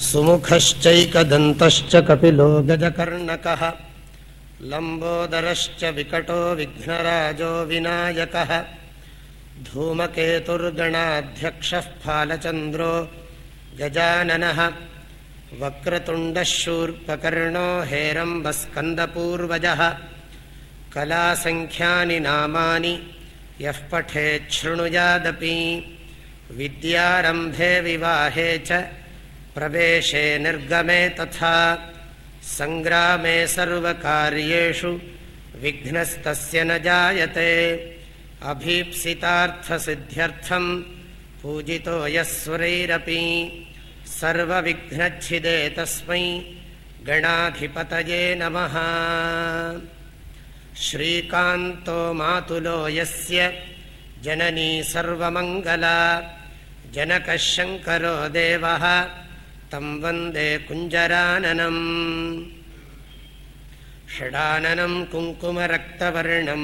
सुमुखश्चैकदन्तश्च कपिलो गजकर्णकः लम्बोदरश्च विकटो विघ्नराजो विनायकः, धूमकेतुर्गणाध्यक्षः फालचन्द्रो गजाननः वक्रतुण्डः शूर्पकर्णो हेरम्बस्कन्दपूर्वजः, कलासङ्ख्यानि नामानि, यः विद्यारम्भे विवाहे च प्रवेशे निर्गमे तथा सङ्ग्रामे सर्वकार्येषु विघ्नस्तस्य न जायते। अभीप्सितार्थसिद्ध्यर्थम् पूजितो यः सुरैरपि सर्वविघ्नच्छिदे तस्मै गणाधिपतये नमः। श्रीकान्तो मातुलो यस्य जननी सर्वमङ्गला जनकः शङ्करो देवः तं वन्दे कुञ्जराननम्। षडाननं कुङ्कुमरक्तवर्णं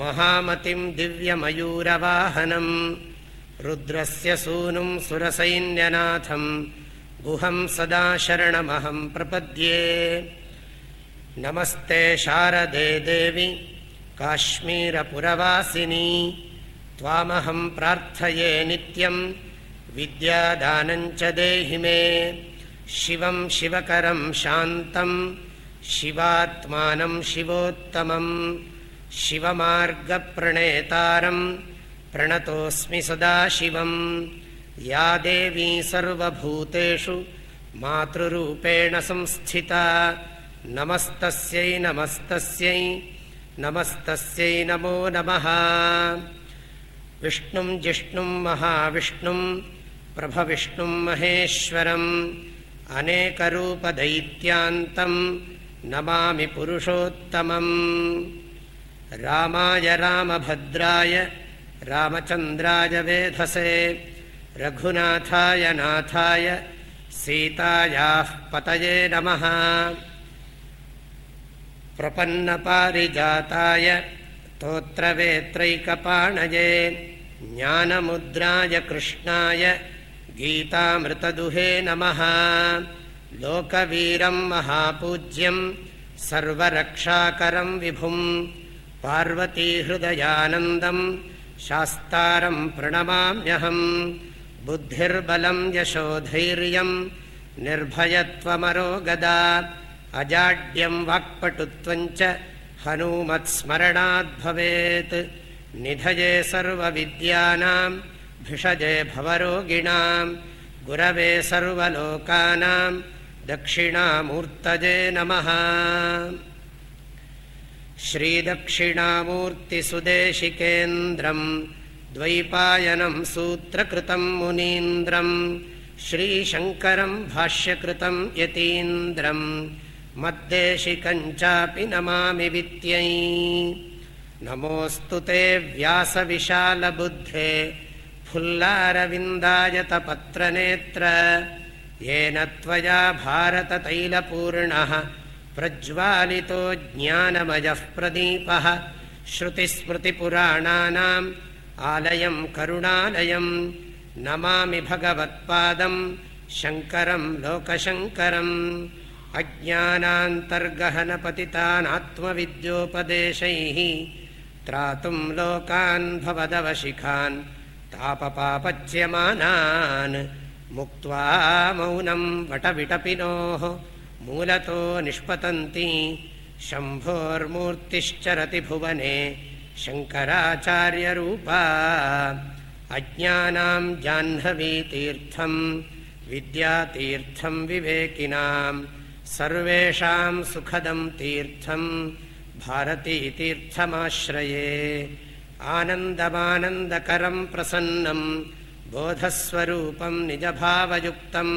महामतिं दिव्यमयूरवाहनं रुद्रस्य सूनुं सुरसैन्यनाथं गुहं सदा शरणमहं प्रपद्ये। नमस्ते शारदे देवि काश्मीरपुरवासिनी त्वामहं प्रार्थये नित्यम् विद्यादानञ्च देहि मे। शिवं शिवकरं शान्तं शिवात्मानं शिवोत्तमं। शिवमार्गप्रणेतारं प्रणतोऽस्मि सदा शिवं या देवी सर्वभूतेषु मातृरूपेण संस्थिता। नमस्तस्यै नमस्तस्यै नमस्तस्यै नमो नमः विष्णुं जिष्णुं महाविष्णुं प्रभविष्णुं महेश्वरम् अनेकरूपदैत्यान्तं नमामि पुरुषोत्तमम्। रामाय रामभद्राय रामचन्द्राय वेधसे रघुनाथाय नाथाय सीतायाः पतये नमः। प्रपन्नपारिजाताय स्तोत्रवेत्रैकपाणये ज्ञानमुद्राय कृष्णाय गीतामृतदुहे नमः। लोकवीरं महापूज्यं सर्वरक्षाकरं विभुं पार्वतीहृदयानन्दं शास्तारं प्रणमाम्यहम् बुद्धिर्बलं यशोधैर्यं निर्भयत्वमरोगदा अजाड्यं वाक्पटुत्वञ्च हनूमत्स्मरणात् भवेत् निधये सर्वविद्यानां भिषजे भवरोगिणां गुरवे सर्वलोकानां दक्षिणामूर्तजे नमः। श्रीदक्षिणामूर्तिसुदेशिकेन्द्रं द्वैपायनं सूत्रकृतं मुनीन्द्रं श्रीशङ्करं भाष्यकृतं यतीन्द्रम् मद्देशिकञ्चापि नमामि वित्यै नमोऽस्तु ते व्यासविशालबुद्धे फुल्लारविन्दायतपत्रनेत्र। येन त्वया भारततैलपूर्णः प्रज्वालितो ज्ञानमयः प्रदीपः। श्रुतिस्मृतिपुराणानाम् आलयं करुणालयं। नमामि भगवत्पादं शङ्करं लोकशङ्करम्। अज्ञानान्तर्गहनपतितानात्मविद्योपदेशैः त्रातुं लोकान् भवदवशिखान् तापपापच्यमानान् मुक्त्वा मौनं वटविटपिनोः मूलतो निष्पतन्ति शम्भोर्मूर्तिश्चरति भुवने शङ्कराचार्यरूपा अज्ञानां जाह्नवीतीर्थं विद्यातीर्थं विवेकिनाम् सर्वेषां सुखदं तीर्थं भारतीतीर्थमाश्रये आनन्दमानन्दकरं प्रसन्नं बोधस्वरूपं निजभावयुक्तं।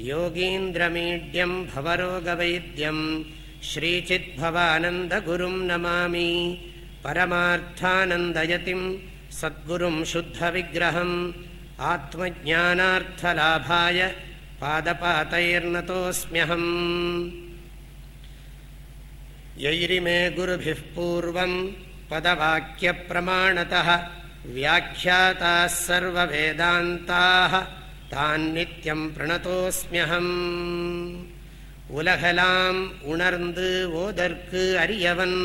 योगीन्द्रमीड्यं भवरोगवैद्यं श्रीचिद्भवानन्दगुरुं नमामि। परमार्थानन्दयतिं सद्गुरुं शुद्धविग्रहम्। आत्मज्ञानार्थलाभाय पादपातैर्नतोऽस्म्यहम् यैरिमे गुरुभिः पूर्वम् पदवाक्यप्रमाणतः व्याख्याताः सर्ववेदान्ताः तान् नित्यम् प्रणतोऽस्म्यहम् உலகலாம் உணர்ந்து ஓதற்கு அரியவன்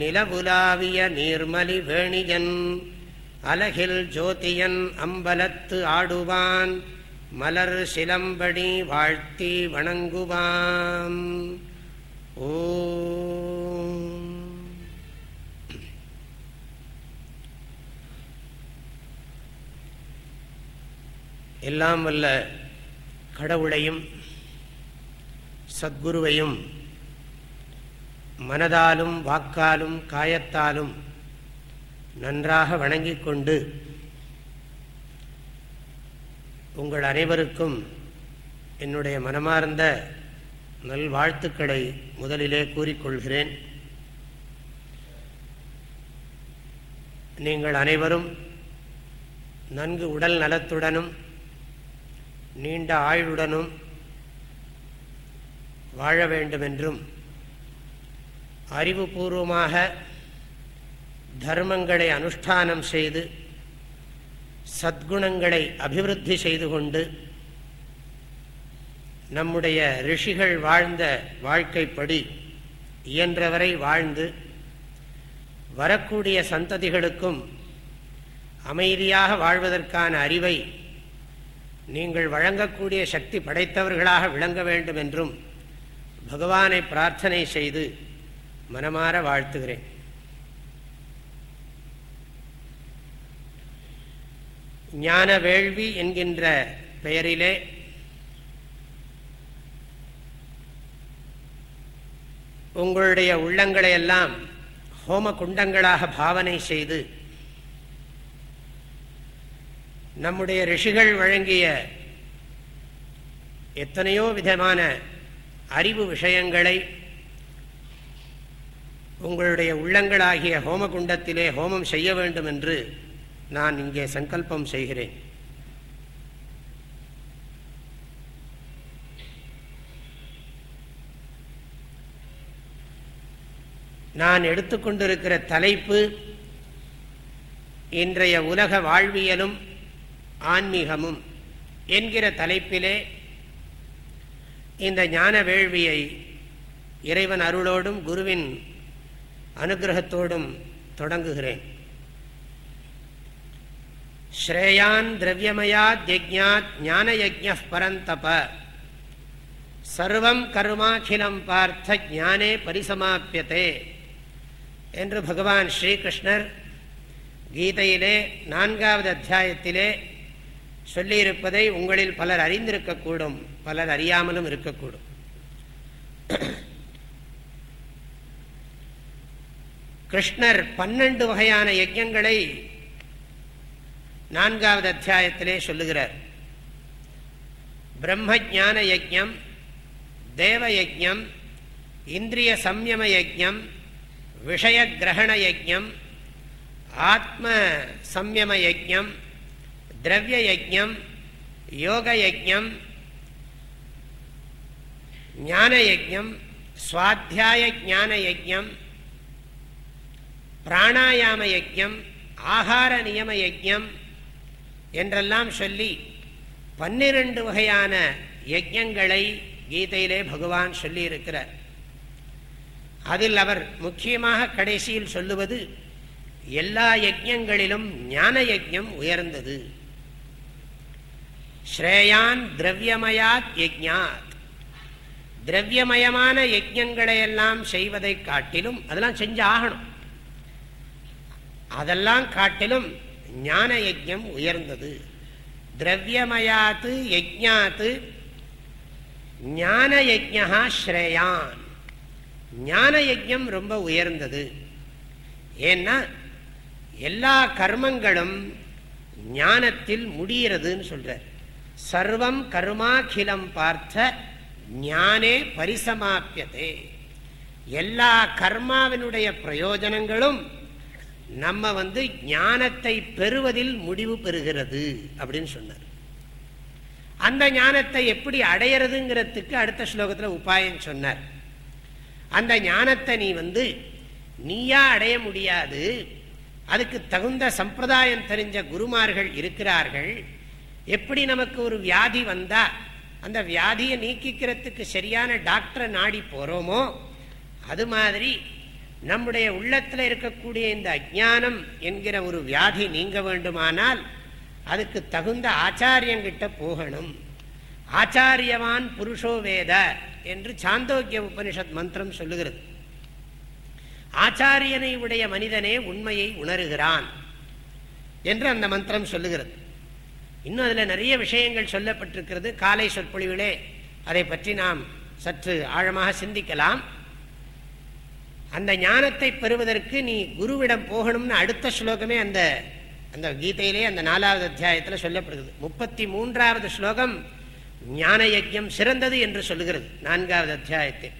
நிலவுலாவிய நீர்மலி வேணியன் அலகில் ஜோதியன் அம்பலத்து ஆடுவான் மலர் சிலம்படி வாழ்த்தி வணங்குவான் ஓ எல்லாம் வல்ல கடவுளையும் சத்குருவையும் மனதாலும் வாக்காலும் காயத்தாலும் நன்றாக வணங்கிக் கொண்டு உங்கள் அனைவருக்கும் என்னுடைய மனமார்ந்த நல்வாழ்த்துக்களை முதலிலே கூறிக்கொள்கிறேன். நீங்கள் அனைவரும் நன்கு உடல் நலத்துடனும் நீண்ட ஆயுளுடனும் வாழ வேண்டுமென்றும் அறிவுபூர்வமாக தர்மங்களை அனுஷ்டானம் செய்து சத்குணங்களை அபிவிருத்தி செய்து கொண்டு நம்முடைய ரிஷிகள் வாழ்ந்த வாழ்க்கைப்படி இயன்றவரை வாழ்ந்து வரக்கூடிய சந்ததிகளுக்கும் அமைதியாக வாழ்வதற்கான அறிவை நீங்கள் வழங்கக்கூடிய சக்தி படைத்தவர்களாக விளங்க வேண்டும் என்றும் பகவானை பிரார்த்தனை செய்து மனமாற வாழ்த்துகிறேன். ஞான வேள்வி என்கின்ற பெயரிலே உங்களுடைய உள்ளங்களை எல்லாம் ஹோம குண்டங்களாக பாவனை செய்து நம்முடைய ரிஷிகள் வழங்கிய எத்தனையோ விதமான அறிவு விஷயங்களை உங்களுடைய உள்ளங்களாகிய ஹோமகுண்டத்திலே ஹோமம் செய்ய வேண்டும் என்று நான் இங்கே சங்கல்பம் செய்கிறேன். நான் எடுத்துக்கொண்டிருக்கிற தலைப்பு இன்றைய உலக வாழ்வியலும் ஆன்மீகமும் என்கிற தலைப்பிலே இந்த ஞான வேள்வியை இறைவன் அருளோடும் குருவின் அனுகிரகத்தோடும் தொடங்குகிறேன். ஸ்ரேயான் திரவியமயாத் யஜ்ஞாத் ஞான யஜ்ஞ பரந்தப. சர்வம் கர்மாகிலம் பார்த்த ஞானே பரிசமாப்பியதே என்று பகவான் ஸ்ரீகிருஷ்ணர் கீதையிலே நான்காவது அத்தியாயத்திலே சொல்லியிருப்பதை உங்களில் பலர் அறிந்திருக்கக்கூடும் பலர் அறியாமலும் இருக்கக்கூடும். கிருஷ்ணர் பன்னெண்டு வகையான யஜ்யங்களை நான்காவது அத்தியாயத்திலே சொல்லுகிறார். பிரம்ம ஜான யஜம் தேவ இந்திரிய சம்யம யஜம் விஷய கிரகண யஜம் ஆத்ம சம்யம யஜம் திரவிய யஜம் யோக யஜம் ஞான யஜம் சுவாத்தியாய ஞான யஜம் பிராணாயாம யஜம் ஆகார நியம யஜம் என்றெல்லாம் சொல்லி பன்னிரண்டு வகையான யஜங்களை கீதையிலே பகவான் சொல்லியிருக்கிறார். அதில் அவர் முக்கியமாக கடைசியில் சொல்லுவது எல்லா யஜ்யங்களிலும் ஞான யஜ்யம் உயர்ந்தது. ஸ்ரேயான் திரவியமயாத் யஜ்யாத் திரவியமயமான யஜ்யங்களை எல்லாம் செய்வதை காட்டிலும் அதெல்லாம் செஞ்சு ஆகணும் அதெல்லாம் காட்டிலும் ஞான யஜ்யம் உயர்ந்தது. திரவியமயாத்து யஜ்யாத்து ஞான யஜ்யா ஸ்ரேயான். ஞான யஜம் ரொம்ப உயர்ந்தது. ஏன்னா எல்லா கர்மங்களும் ஞானத்தில் முடிகிறதுன்னு சொல்றார். சர்வம் கர்மாகிலம் பார்த்த ஞானே பரிசமாப்பியதே எல்லா கர்மாவினுடைய பிரயோஜனங்களும் நம்ம வந்து ஞானத்தை பெறுவதில் முடிவு பெறுகிறது அப்படின்னு சொன்னார். அந்த ஞானத்தை எப்படி அடையிறதுங்கிறதுக்கு அடுத்த ஸ்லோகத்தில் உபாயம் சொன்னார். அந்த ஞானத்தை நீ வந்து நீயா அடைய முடியாது. அதுக்கு தகுந்த சம்பிரதாயம் தெரிஞ்ச குருமார்கள் இருக்கிறார்கள். எப்படி நமக்கு ஒரு வியாதி வந்தா அந்த வியாதியை நீக்கிக்கிறதுக்கு சரியான டாக்டரை நாடி போறோமோ அது மாதிரி நம்முடைய உள்ளத்தில் இருக்கக்கூடிய இந்த அஜானம் என்கிற ஒரு வியாதி நீங்க வேண்டுமானால் அதுக்கு தகுந்த ஆச்சாரியங்கிட்ட போகணும். ஆச்சாரியவான் புருஷோ வேத என்று சாந்தோக்கிய உபனிஷத் மந்திரம் சொல்லுகிறது. ஆச்சாரியனை உடைய மனிதனே உண்மையை உணர்கிறான் என்று அந்த மந்திரம் சொல்லுகிறது. இன்னும் அதில் நிறைய விஷயங்கள் சொல்லப்பட்டிருக்கிறது. காலை சொற்பொழிவிலே அதை பற்றி நாம் சற்று ஆழமாக சிந்திக்கலாம். அந்த ஞானத்தை பெறுவதற்கு நீ குருவிடம் போகணும்னு அடுத்த ஸ்லோகமே அந்த அந்த கீதையிலே அந்த நாலாவது அத்தியாயத்தில் சொல்லப்படுகிறது. முப்பத்தி மூன்றாவது ஸ்லோகம் ஞான யஜ்யம் சிறந்தது என்று சொல்லுகிறது. நான்காவது அத்தியாயத்தில்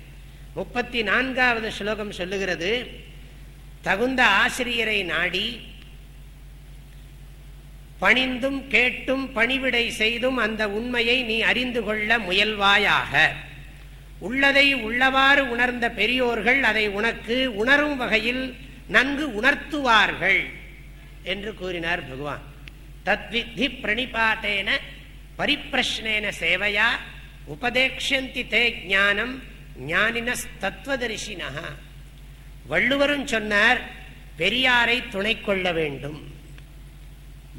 முப்பத்தி நான்காவது ஸ்லோகம் சொல்லுகிறது தகுந்த ஆசிரியரை நாடி பணிந்தும் கேட்டும் பணிவிடை செய்தும் அந்த உண்மையை நீ அறிந்து கொள்ள முயல்வாயாக. உள்ளதை உள்ளவாறு உணர்ந்த பெரியோர்கள் அதை உனக்கு உணரும் வகையில் நன்கு உணர்த்துவார்கள் என்று கூறினார் பகவான். தத்வித்தி பிரணிபாத்தேன பரிப்பிரஷ்னேன சேவையா உபதேக்ஷந்தி தே ஞானம் ஞானின தத்துவதரிசினா வள்ளுவரும் சொன்னார் பெரியாரை துணை கொள்ள வேண்டும்.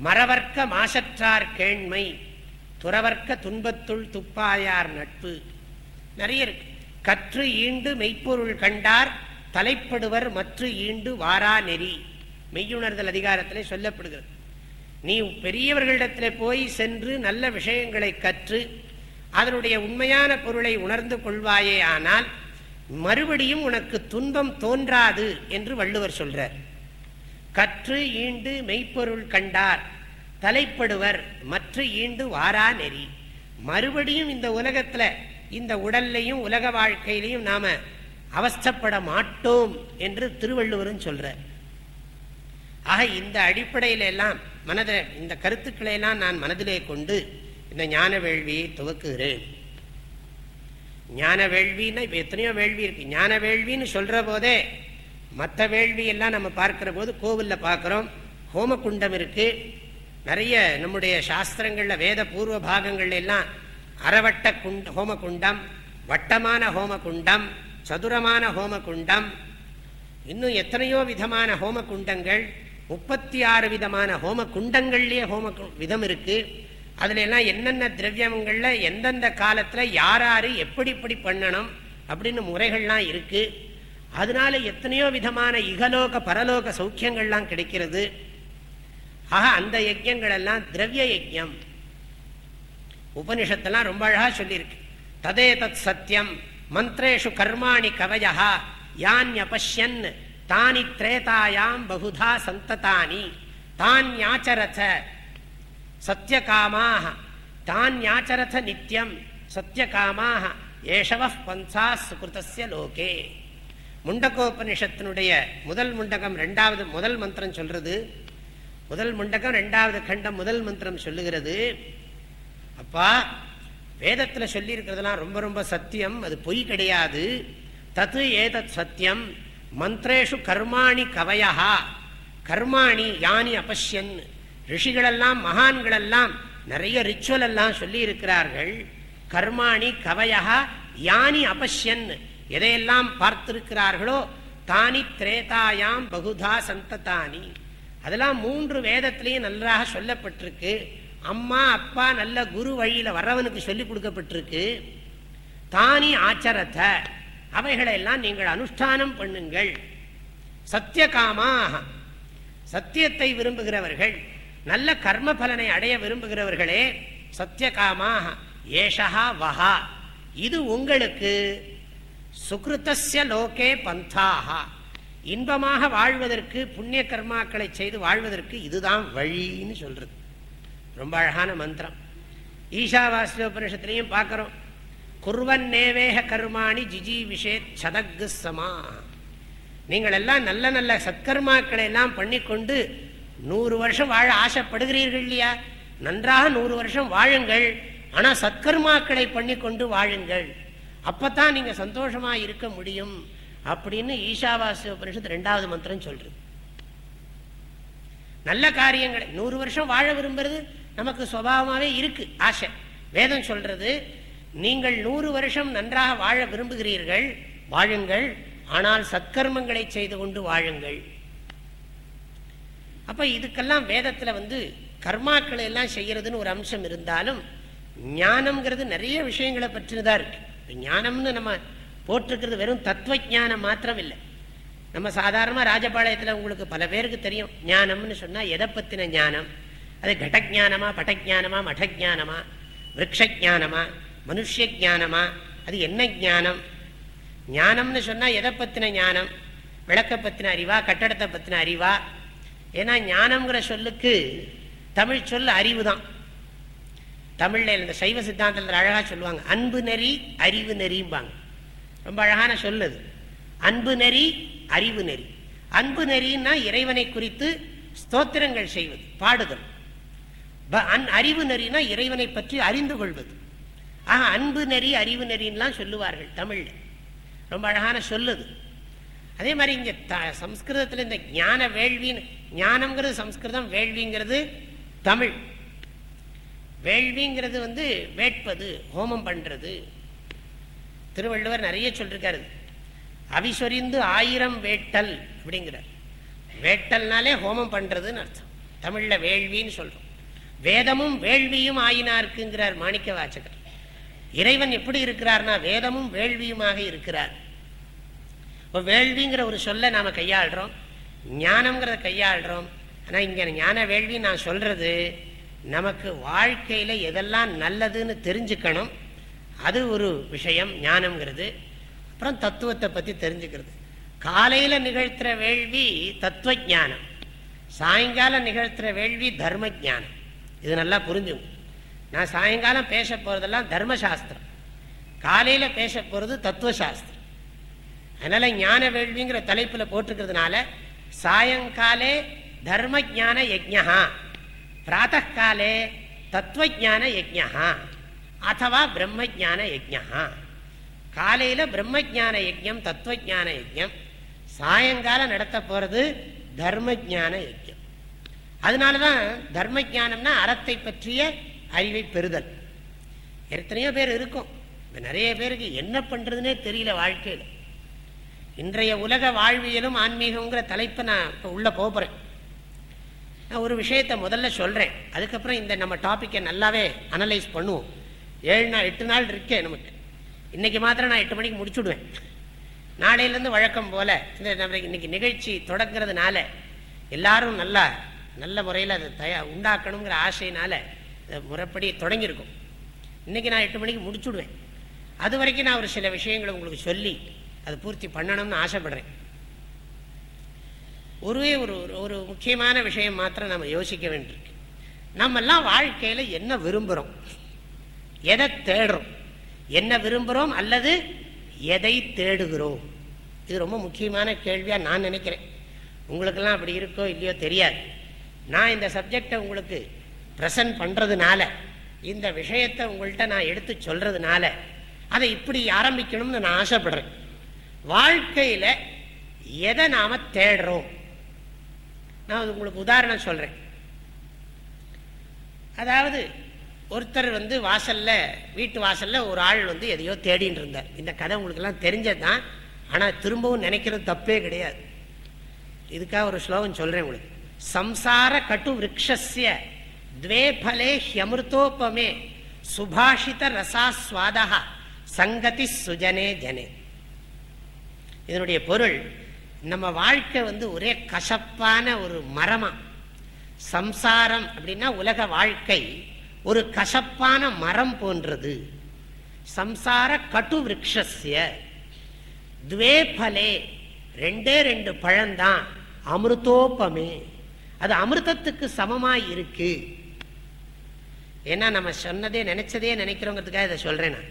மரவர்க்க மாசற்றார் கேண்மை துறவர்க்க துன்பத்துள் துப்பாயார் நட்பு நிறைய இருக்கு கற்று ஈண்டு மெய்ப்பொருள் கண்டார் தலைப்படுவர் மற்ற ஈண்டு வாரா நெறி மெய்யுணர்தல் அதிகாரத்திலே சொல்லப்படுகிறது நீ பெரியவர்களிடத்தில் போய் சென்று நல்ல விஷயங்களை கற்று அதனுடைய உண்மையான பொருளை உணர்ந்து கொள்வாயே ஆனால் மறுபடியும் உனக்கு துன்பம் தோன்றாது என்று வள்ளுவர் சொல்றார். கற்று ஈண்டு மெய்ப்பொருள் கண்டார் தலைப்படுவர் மற்ற ஈண்டு வாரா நெறி. மறுபடியும் இந்த உலகத்துல இந்த உடல்லையும் உலக வாழ்க்கையிலையும் நாம அவஸ்தப்பட மாட்டோம் என்று திருவள்ளுவரும் சொல்றார். ஆக இந்த அடிப்படையில எல்லாம் மனதை இந்த கருத்துக்களை எல்லாம் நான் மனதிலே கொண்டு இந்த ஞான வேள்வியை துவக்குகிறேன். ஞான வேள்வின்னா இப்போ எத்தனையோ வேள்வி இருக்கு. ஞான வேள்வின்னு சொல்கிற போதே மற்ற வேள்வி எல்லாம் நம்ம பார்க்குற போது கோவிலில் பார்க்குறோம். ஹோமகுண்டம் இருக்கு. நிறைய நம்முடைய சாஸ்திரங்களில் வேத பூர்வ பாகங்கள்ல எல்லாம் அறவட்ட குண்ட ஹோமகுண்டம் வட்டமான ஹோமகுண்டம் சதுரமான ஹோமகுண்டம். இன்னும் எத்தனையோ விதமான ஹோமகுண்டங்கள் முப்பத்தி ஆறு விதமான ஹோம குண்டங்கள்லயே ஹோம விதம் இருக்கு. அதுல எல்லாம் என்னென்ன திரவியங்கள்ல எந்தெந்த காலத்துல யாராரு எப்படி இப்படி பண்ணணும் அப்படின்னு முறைகள்லாம் இருக்கு. அதனால எத்தனையோ விதமான இகலோக பரலோக சௌக்கியங்கள்லாம் கிடைக்கிறது. ஆக அந்த யஜ்யங்கள் எல்லாம் திரவிய யஜ்யம். உபனிஷத்தெல்லாம் ரொம்ப அழகா சொல்லியிருக்கு. ததே தத் சத்தியம் மந்திரேஷு கர்மாணி கவயா யான்யபஷ்யன் தானி திரேதாயாம் பகுதா சந்ததானி. தான்யாச்சரத சத்தியகாமாக தான்யாச்சரத நித்தியம் சத்தியகாமாக ஏஷவ பந்தா சுகிருதஸ்ய லோகே. முண்டகோபனிஷத்தினுடைய முதல் முண்டகம் ரெண்டாவது முதல் மந்திரம் சொல்றது. முதல் முண்டகம் ரெண்டாவது கண்டம் முதல் மந்திரம் சொல்லுகிறது. அப்பா வேதத்தில் சொல்லியிருக்கிறதுலாம் ரொம்ப ரொம்ப சத்தியம். அது பொய் கிடையாது. தத்து ஏதத் சத்தியம். மந்திரேஷு கர்மாணி கவயா கர்மாணி யானி அபஷ்யன். ரிஷிகளெல்லாம் மகான்களெல்லாம் நிறைய ரிச்சுவல் எல்லாம் சொல்லி இருக்கிறார்கள் கர்மாணி கவயா யானி அபஷ்யன். எதையெல்லாம் பார்த்திருக்கிறார்களோ தானி திரேதாயாம் பகுதா சந்ததானி. அதெல்லாம் மூன்று வேதத்திலையும் நன்றாக சொல்லப்பட்டிருக்கு. அம்மா அப்பா நல்ல குரு வழியில வர்றவனுக்கு சொல்லி கொடுக்கப்பட்டிருக்கு. தானி ஆச்சரத்தை அவைகளை எல்லாம் நீங்கள் அனுஷ்டானம் பண்ணுங்கள். சத்தியகாமாக சத்தியத்தை விரும்புகிறவர்கள் நல்ல கர்ம பலனை அடைய விரும்புகிறவர்களே சத்தியகாமாக ஏஷா வஹா. இது உங்களுக்கு சுகிருத்தஸ்ய லோகே பந்தாக இன்பமாக வாழ்வதற்கு புண்ணிய கர்மாக்களை செய்து வாழ்வதற்கு இதுதான் வழின்னு சொல்றது. ரொம்ப அழகான மந்திரம். ஈஷாவாஸ்யோபனிஷத்துலையும் பார்க்கிறோம். குர்வன் நேவேக கர்மாணி ஜிஜி விஷே சதக்கு சமா. நீங்கள் எல்லாம் நல்ல நல்ல சத்கர்மாக்களை எல்லாம் பண்ணிக்கொண்டு நூறு வருஷம் வாழ ஆசைப்படுகிறீர்கள் இல்லையா? நன்றாக நூறு வருஷம் வாழுங்கள். ஆனா சத்கர்மாக்களை பண்ணிக்கொண்டு வாழுங்கள். அப்பத்தான் நீங்க சந்தோஷமா இருக்க முடியும் அப்படின்னு ஈஷாவாசிய உபனிஷத்து ரெண்டாவது மந்திரம் சொல்றது. நல்ல காரியங்களை நூறு வருஷம் வாழ விரும்புறது நமக்கு சுவாவமாகவே இருக்கு. ஆசை. வேதம் சொல்றது நீங்கள் நூறு வருஷம் நன்றாக வாழ விரும்புகிறீர்கள் வாழுங்கள். ஆனால் சத்கர்மங்களை செய்து கொண்டு வாழுங்கள். அப்ப இதுக்கெல்லாம் வேதத்துல வந்து கர்மாக்களை எல்லாம் செய்யறதுன்னு ஒரு அம்சம் இருந்தாலும் ஞானம்ங்கிறது நிறைய விஷயங்களை பற்றிதான் இருக்கு. ஞானம்னு நம்ம போட்டிருக்கிறது வெறும் தத்துவ ஞானம் மாத்திரம் இல்லை நம்ம சாதாரணமாக ராஜபாளையத்தில் உங்களுக்கு பல பேருக்கு தெரியும். ஞானம்னு சொன்னால் எதை பற்றின ஞானம்? அது கடஜானமா பட்டஜானமா மடஜானமா விரக்ஷானமா மனுஷ ஜானமா அது என்ன ஞானம்? ஞானம்னு சொன்னால் எதை பற்றின ஞானம்? விளக்க பற்றின அறிவா? கட்டடத்தை பற்றின அறிவா? ஏன்னா ஞானம்ங்கிற சொல்லுக்கு தமிழ் சொல் அறிவு தான் தமிழில் இந்த சைவ சித்தாந்தத்தில் அழகாக சொல்லுவாங்க அன்பு நெறி அறிவு நெறிம்பாங்க. ரொம்ப அழகான சொல்லுது அன்பு நெறி அறிவு நெறி. அன்பு நெறின்னா இறைவனை குறித்து ஸ்தோத்திரங்கள் செய்வது பாடுதல். அறிவு நெறினா இறைவனை பற்றி அறிந்து கொள்வது. ஆக அன்பு நெறி அறிவு நெறின்லாம் சொல்லுவார்கள் தமிழில். ரொம்ப அழகான சொல்லுது. அதே மாதிரி இங்கே த சம்ஸ்கிருதத்தில் இந்த ஞான வேள்வின்னு ஞானம்ங்கிறது சம்ஸ்கிருதம் வேள்விங்கிறது தமிழ். வேள்விங்கிறது வந்து வேட்பது ஹோமம் பண்ணுறது திருவள்ளுவர் நிறைய சொல்லிருக்காரு. அவிசொரிந்து ஆயிரம் வேட்டல் அப்படிங்கிறார். வேட்டல்னாலே ஹோமம் பண்ணுறதுன்னு அர்த்தம். தமிழில் வேள்வின்னு சொல்கிறோம் வேதமும் வேள்வியும் ஆயினாருக்குங்கிறார் மாணிக்க வாச்சகர் இறைவன் எப்படி இருக்கிறார்னா வேதமும் வேள்வியுமாக இருக்கிறார். இப்போ வேள்விங்கிற ஒரு சொல்ல நாம் கையாளுறோம். ஞானம்ங்கிறத கையாளுறோம். ஆனால் இங்கே ஞான வேள்வி நான் சொல்கிறது நமக்கு வாழ்க்கையில் எதெல்லாம் நல்லதுன்னு தெரிஞ்சுக்கணும். அது ஒரு விஷயம் ஞானம்ங்கிறது. அப்புறம் தத்துவத்தை பற்றி தெரிஞ்சுக்கிறது. காலையில் நிகழ்த்துற வேள்வி தத்துவ ஜானம் சாயங்காலம் நிகழ்த்துற வேள்வி தர்ம ஜானம் இது நல்லா புரிஞ்சுங்க நான் சாயங்காலம் பேச போகிறதெல்லாம் தர்மசாஸ்திரம். காலையில் பேச போகிறது தத்துவசாஸ்திரம். அதனால் ஞான வேள்விங்கிற தலைப்பில் போட்டிருக்கிறதுனால சாயங்காலே தர்ம ஜான யஜ்யா பிராத்தகாலே தத்துவஜான யஜ்யா அதுவா பிரம்ம ஜான யஜ்யா காலையில் பிரம்ம ஜான யஜ்யம் தத்துவஜான யஜ்யம் சாயங்காலம் நடத்த போகிறது தர்ம ஜான யஜ்யம் அதனால தான் தர்ம ஜானம்னா அறத்தை பற்றிய அறிவை பெறுதல். எத்தனையோ பேர் இருக்கும். நிறைய பேருக்கு என்ன பண்ணுறதுனே தெரியல வாழ்க்கையில். இன்றைய உலக வாழ்வியலும் ஆன்மீகங்கிற தலைப்பை நான் இப்போ உள்ளே போகிறேன் நான் ஒரு விஷயத்தை முதல்ல சொல்கிறேன் அதுக்கப்புறம் இந்த நம்ம டாப்பிக்கை நல்லாவே அனலைஸ் பண்ணுவோம். ஏழு நாள் எட்டு நாள் இருக்கேன் நமக்கு. இன்றைக்கி மாத்திரம் நான் எட்டு மணிக்கு முடிச்சுடுவேன். நாளையிலேருந்து வழக்கம் போல் இந்த இன்றைக்கி நிகழ்ச்சி தொடங்குறதுனால எல்லாரும் நல்லா நல்ல முறையில் அதை தயா உண்டாக்கணுங்கிற ஆசையினால முறைப்படி தொடங்கியிருக்கும். இன்றைக்கி நான் எட்டு மணிக்கு முடிச்சுடுவேன். அது வரைக்கும் நான் ஒரு சில விஷயங்களை உங்களுக்கு சொல்லி அதை பூர்த்தி பண்ணணும்னு ஆசைப்படுறேன். ஒரே ஒரு ஒரு முக்கியமான விஷயம் மாத்திரம் நம்ம யோசிக்க வேண்டியிருக்கு. நம்மெல்லாம் வாழ்க்கையில் என்ன விரும்புகிறோம் எதை தேடுறோம்? என்ன விரும்புகிறோம் அல்லது எதை தேடுகிறோம்? இது ரொம்ப முக்கியமான கேள்வியாக நான் நினைக்கிறேன். உங்களுக்கெல்லாம் அப்படி இருக்கோ இல்லையோ தெரியாது. நான் இந்த சப்ஜெக்டை உங்களுக்கு ப்ரெசன்ட் பண்ணுறதுனால இந்த விஷயத்தை உங்கள்கிட்ட நான் எடுத்து சொல்கிறதுனால அதை இப்படி ஆரம்பிக்கணும்னு நான் ஆசைப்படுறேன். வாழ்க்கையில் எதை நாம் தேடுறோம்? நான் உங்களுக்கு உதாரணம் சொல்கிறேன் அதாவது ஒருத்தர் வந்து வாசலில் வீட்டு வாசலில் ஒரு ஆள் வந்து எதையோ தேடின்னு இருந்தார். இந்த கதை உங்களுக்கெல்லாம் தெரிஞ்சது தான் ஆனால் திரும்பவும் நினைக்கிறது தப்பே கிடையாது. இதுக்காக ஒரு ஸ்லோகம் சொல்கிறேன் உங்களுக்கு. சம்சார கட்டு விரக்ஷஸ்ய துவே பலே ஹியமிருத்தோப்பமே சுபாஷித ரசாஸ்வாதா சங்கதி சுஜனே ஜனே இதனுடைய பொருள் நம்ம வாழ்க்கை வந்து ஒரே கசப்பான ஒரு மரமா? சம்சாரம் அப்படின்னா உலக வாழ்க்கை ஒரு கசப்பான மரம் போன்றது. சம்சார கட்டு விரக்ஷஸ்ய துவே பலே ரெண்டே ரெண்டு பழம்தான் அமிர்தோப்பமே அது அமிர்தத்துக்கு சமமாய் இருக்குது ஏன்னா நம்ம சொன்னதே நினைச்சதே நினைக்கிறோங்கிறதுக்காக இதை சொல்றேன் நான்.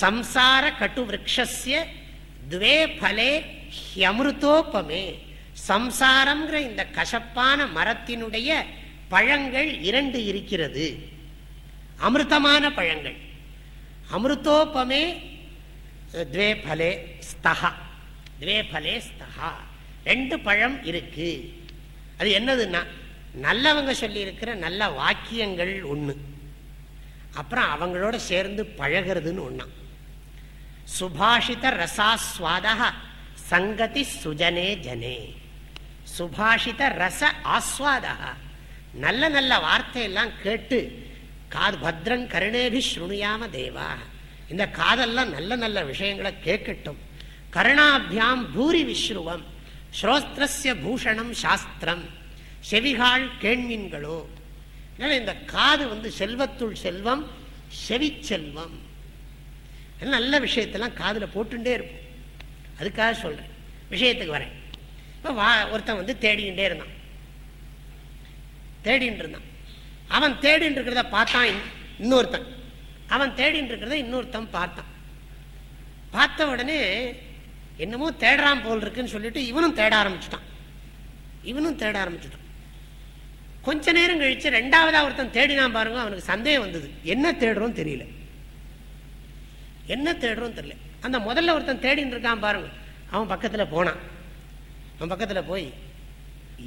சம்சார கட்டு விரக்ஷிய துவே பலே ஹியமிருத்தோப்பமே சம்சாரம்ங்கிற இந்த கசப்பான மரத்தினுடைய பழங்கள் இரண்டு இருக்கிறது. அமிர்தமான பழங்கள். அமிர்தோப்பமே துவே பலே ஸ்தகா துவே பலே ஸ்தகா ரெண்டு பழம் இருக்கு. அது என்னதுன்னா நல்லவங்க சொல்லியிருக்கிற நல்ல வாக்கியங்கள் ஒன்று அப்புறம் அவங்களோட சேர்ந்து பழகிறதுன்னு ஒன்றா சுபாஷித ரசாஸ்வாதா சங்கதி சுஜனே ஜனே. சுபாஷித ரச ஆஸ்வாதா. நல்ல நல்ல வார்த்தையெல்லாம் கேட்டு காது பத்ரன் கருணேபி ஸ்ருணியாம தேவா. இந்த காதெல்லாம் நல்ல நல்ல விஷயங்களை கேட்கட்டும். கருணாபியாம் பூரி விஸ்ருவம் ஸ்ரோத்ரஸ்ய பூஷணம் சாஸ்திரம். செவிகால் கேள்வின்களோ அதனால் இந்த காது வந்து செல்வத்துள் செல்வம் செவி செல்வம். நல்ல விஷயத்தெல்லாம் காதில் போட்டுட்டே இருப்போம் அதுக்காக சொல்றேன். விஷயத்துக்கு வரேன். இப்போ வா ஒருத்தன் வந்து தேடிக்கிட்டே இருந்தான். தேடின்னு இருந்தான். அவன் தேடின்னு இருக்கிறத பார்த்தான் இன்- இன்னொருத்தன். அவன் தேடின்னு இருக்கிறத இன்னொருத்தன் பார்த்தான். பார்த்த உடனே என்னமோ தேடுறான் போல் இருக்குன்னு சொல்லிட்டு இவனும் தேட ஆரம்பிச்சிட்டான். இவனும் தேட ஆரம்பிச்சிட்டான். கொஞ்ச நேரம் கழிச்சு ரெண்டாவதா ஒருத்தன் தேடினான் பாருங்க அவனுக்கு சந்தேகம் வந்தது. என்ன தேடுறோம் தெரியல. என்ன தேடுறோம் தெரியல. அந்த முதல்ல ஒருத்தன் தேடின்னு இருக்கான் பாருங்க அவன் பக்கத்துல போனான். அவன் பக்கத்துல போய்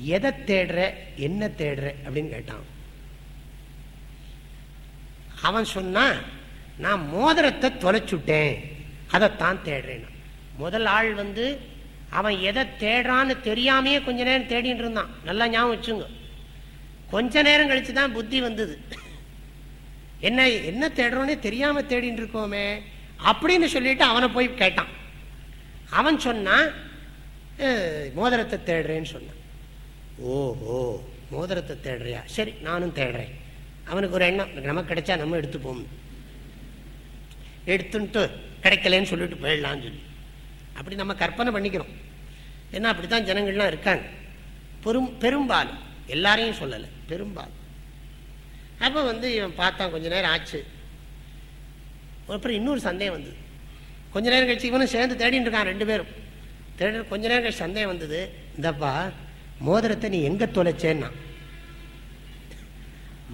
எதை தேடுற? என்ன தேடுற? அப்படின்னு கேட்டான். அவன் சொன்னான் நான் மோதிரத்தை தொலைச்சுட்டேன் அதைத்தான் தேடுறேன் முதல் ஆள் வந்து அவன் எதை தேடுறான்னு தெரியாமையே கொஞ்ச நேரம் தேடிட்டு இருந்தான். நல்லா ஞாபகம் வச்சுங்க. கொஞ்ச நேரம் கழிச்சு தான் புத்தி வந்தது. என்ன என்ன தேடுறோன்னே தெரியாம தேடிட்டு இருக்கோமே அப்படின்னு சொல்லிட்டு அவனை போய் கேட்டான். அவன் சொன்னான் மோதிரத்தை தேடுறேன்னு சொன்னான். ஓஹோ மோதிரத்தை தேடுறியா? சரி நானும் தேடுறேன். அவனுக்கு ஒரு எண்ணம் நமக்கு கிடைச்சா நம்ம எடுத்துப்போம். எடுத்துன்ட்டு கிடைக்கலன்னு சொல்லிட்டு போயிடலான்னு சொல்லி. அப்படி நம்ம கற்பனை பண்ணிக்கிறோம். ஏன்னா அப்படித்தான் ஜனங்கள்லாம் இருக்காங்க. பெரும் பெரும்பாலும். எல்லாரையும் சொல்லலை பெரும்பாலும். அப்போ வந்து இவன் பார்த்தான் கொஞ்ச நேரம் ஆச்சு. அப்புறம் இன்னொரு சந்தேகம் வந்தது. கொஞ்ச நேரம் கழிச்சு இவனும் சேர்ந்து தேடிட்டு இருக்கான் ரெண்டு பேரும். தேடி கொஞ்ச நேரம் கழிச்சு சந்தேகம் வந்தது இந்தப்பா மோதிரத்தை நீ எங்க தொலைச்சேன்னா?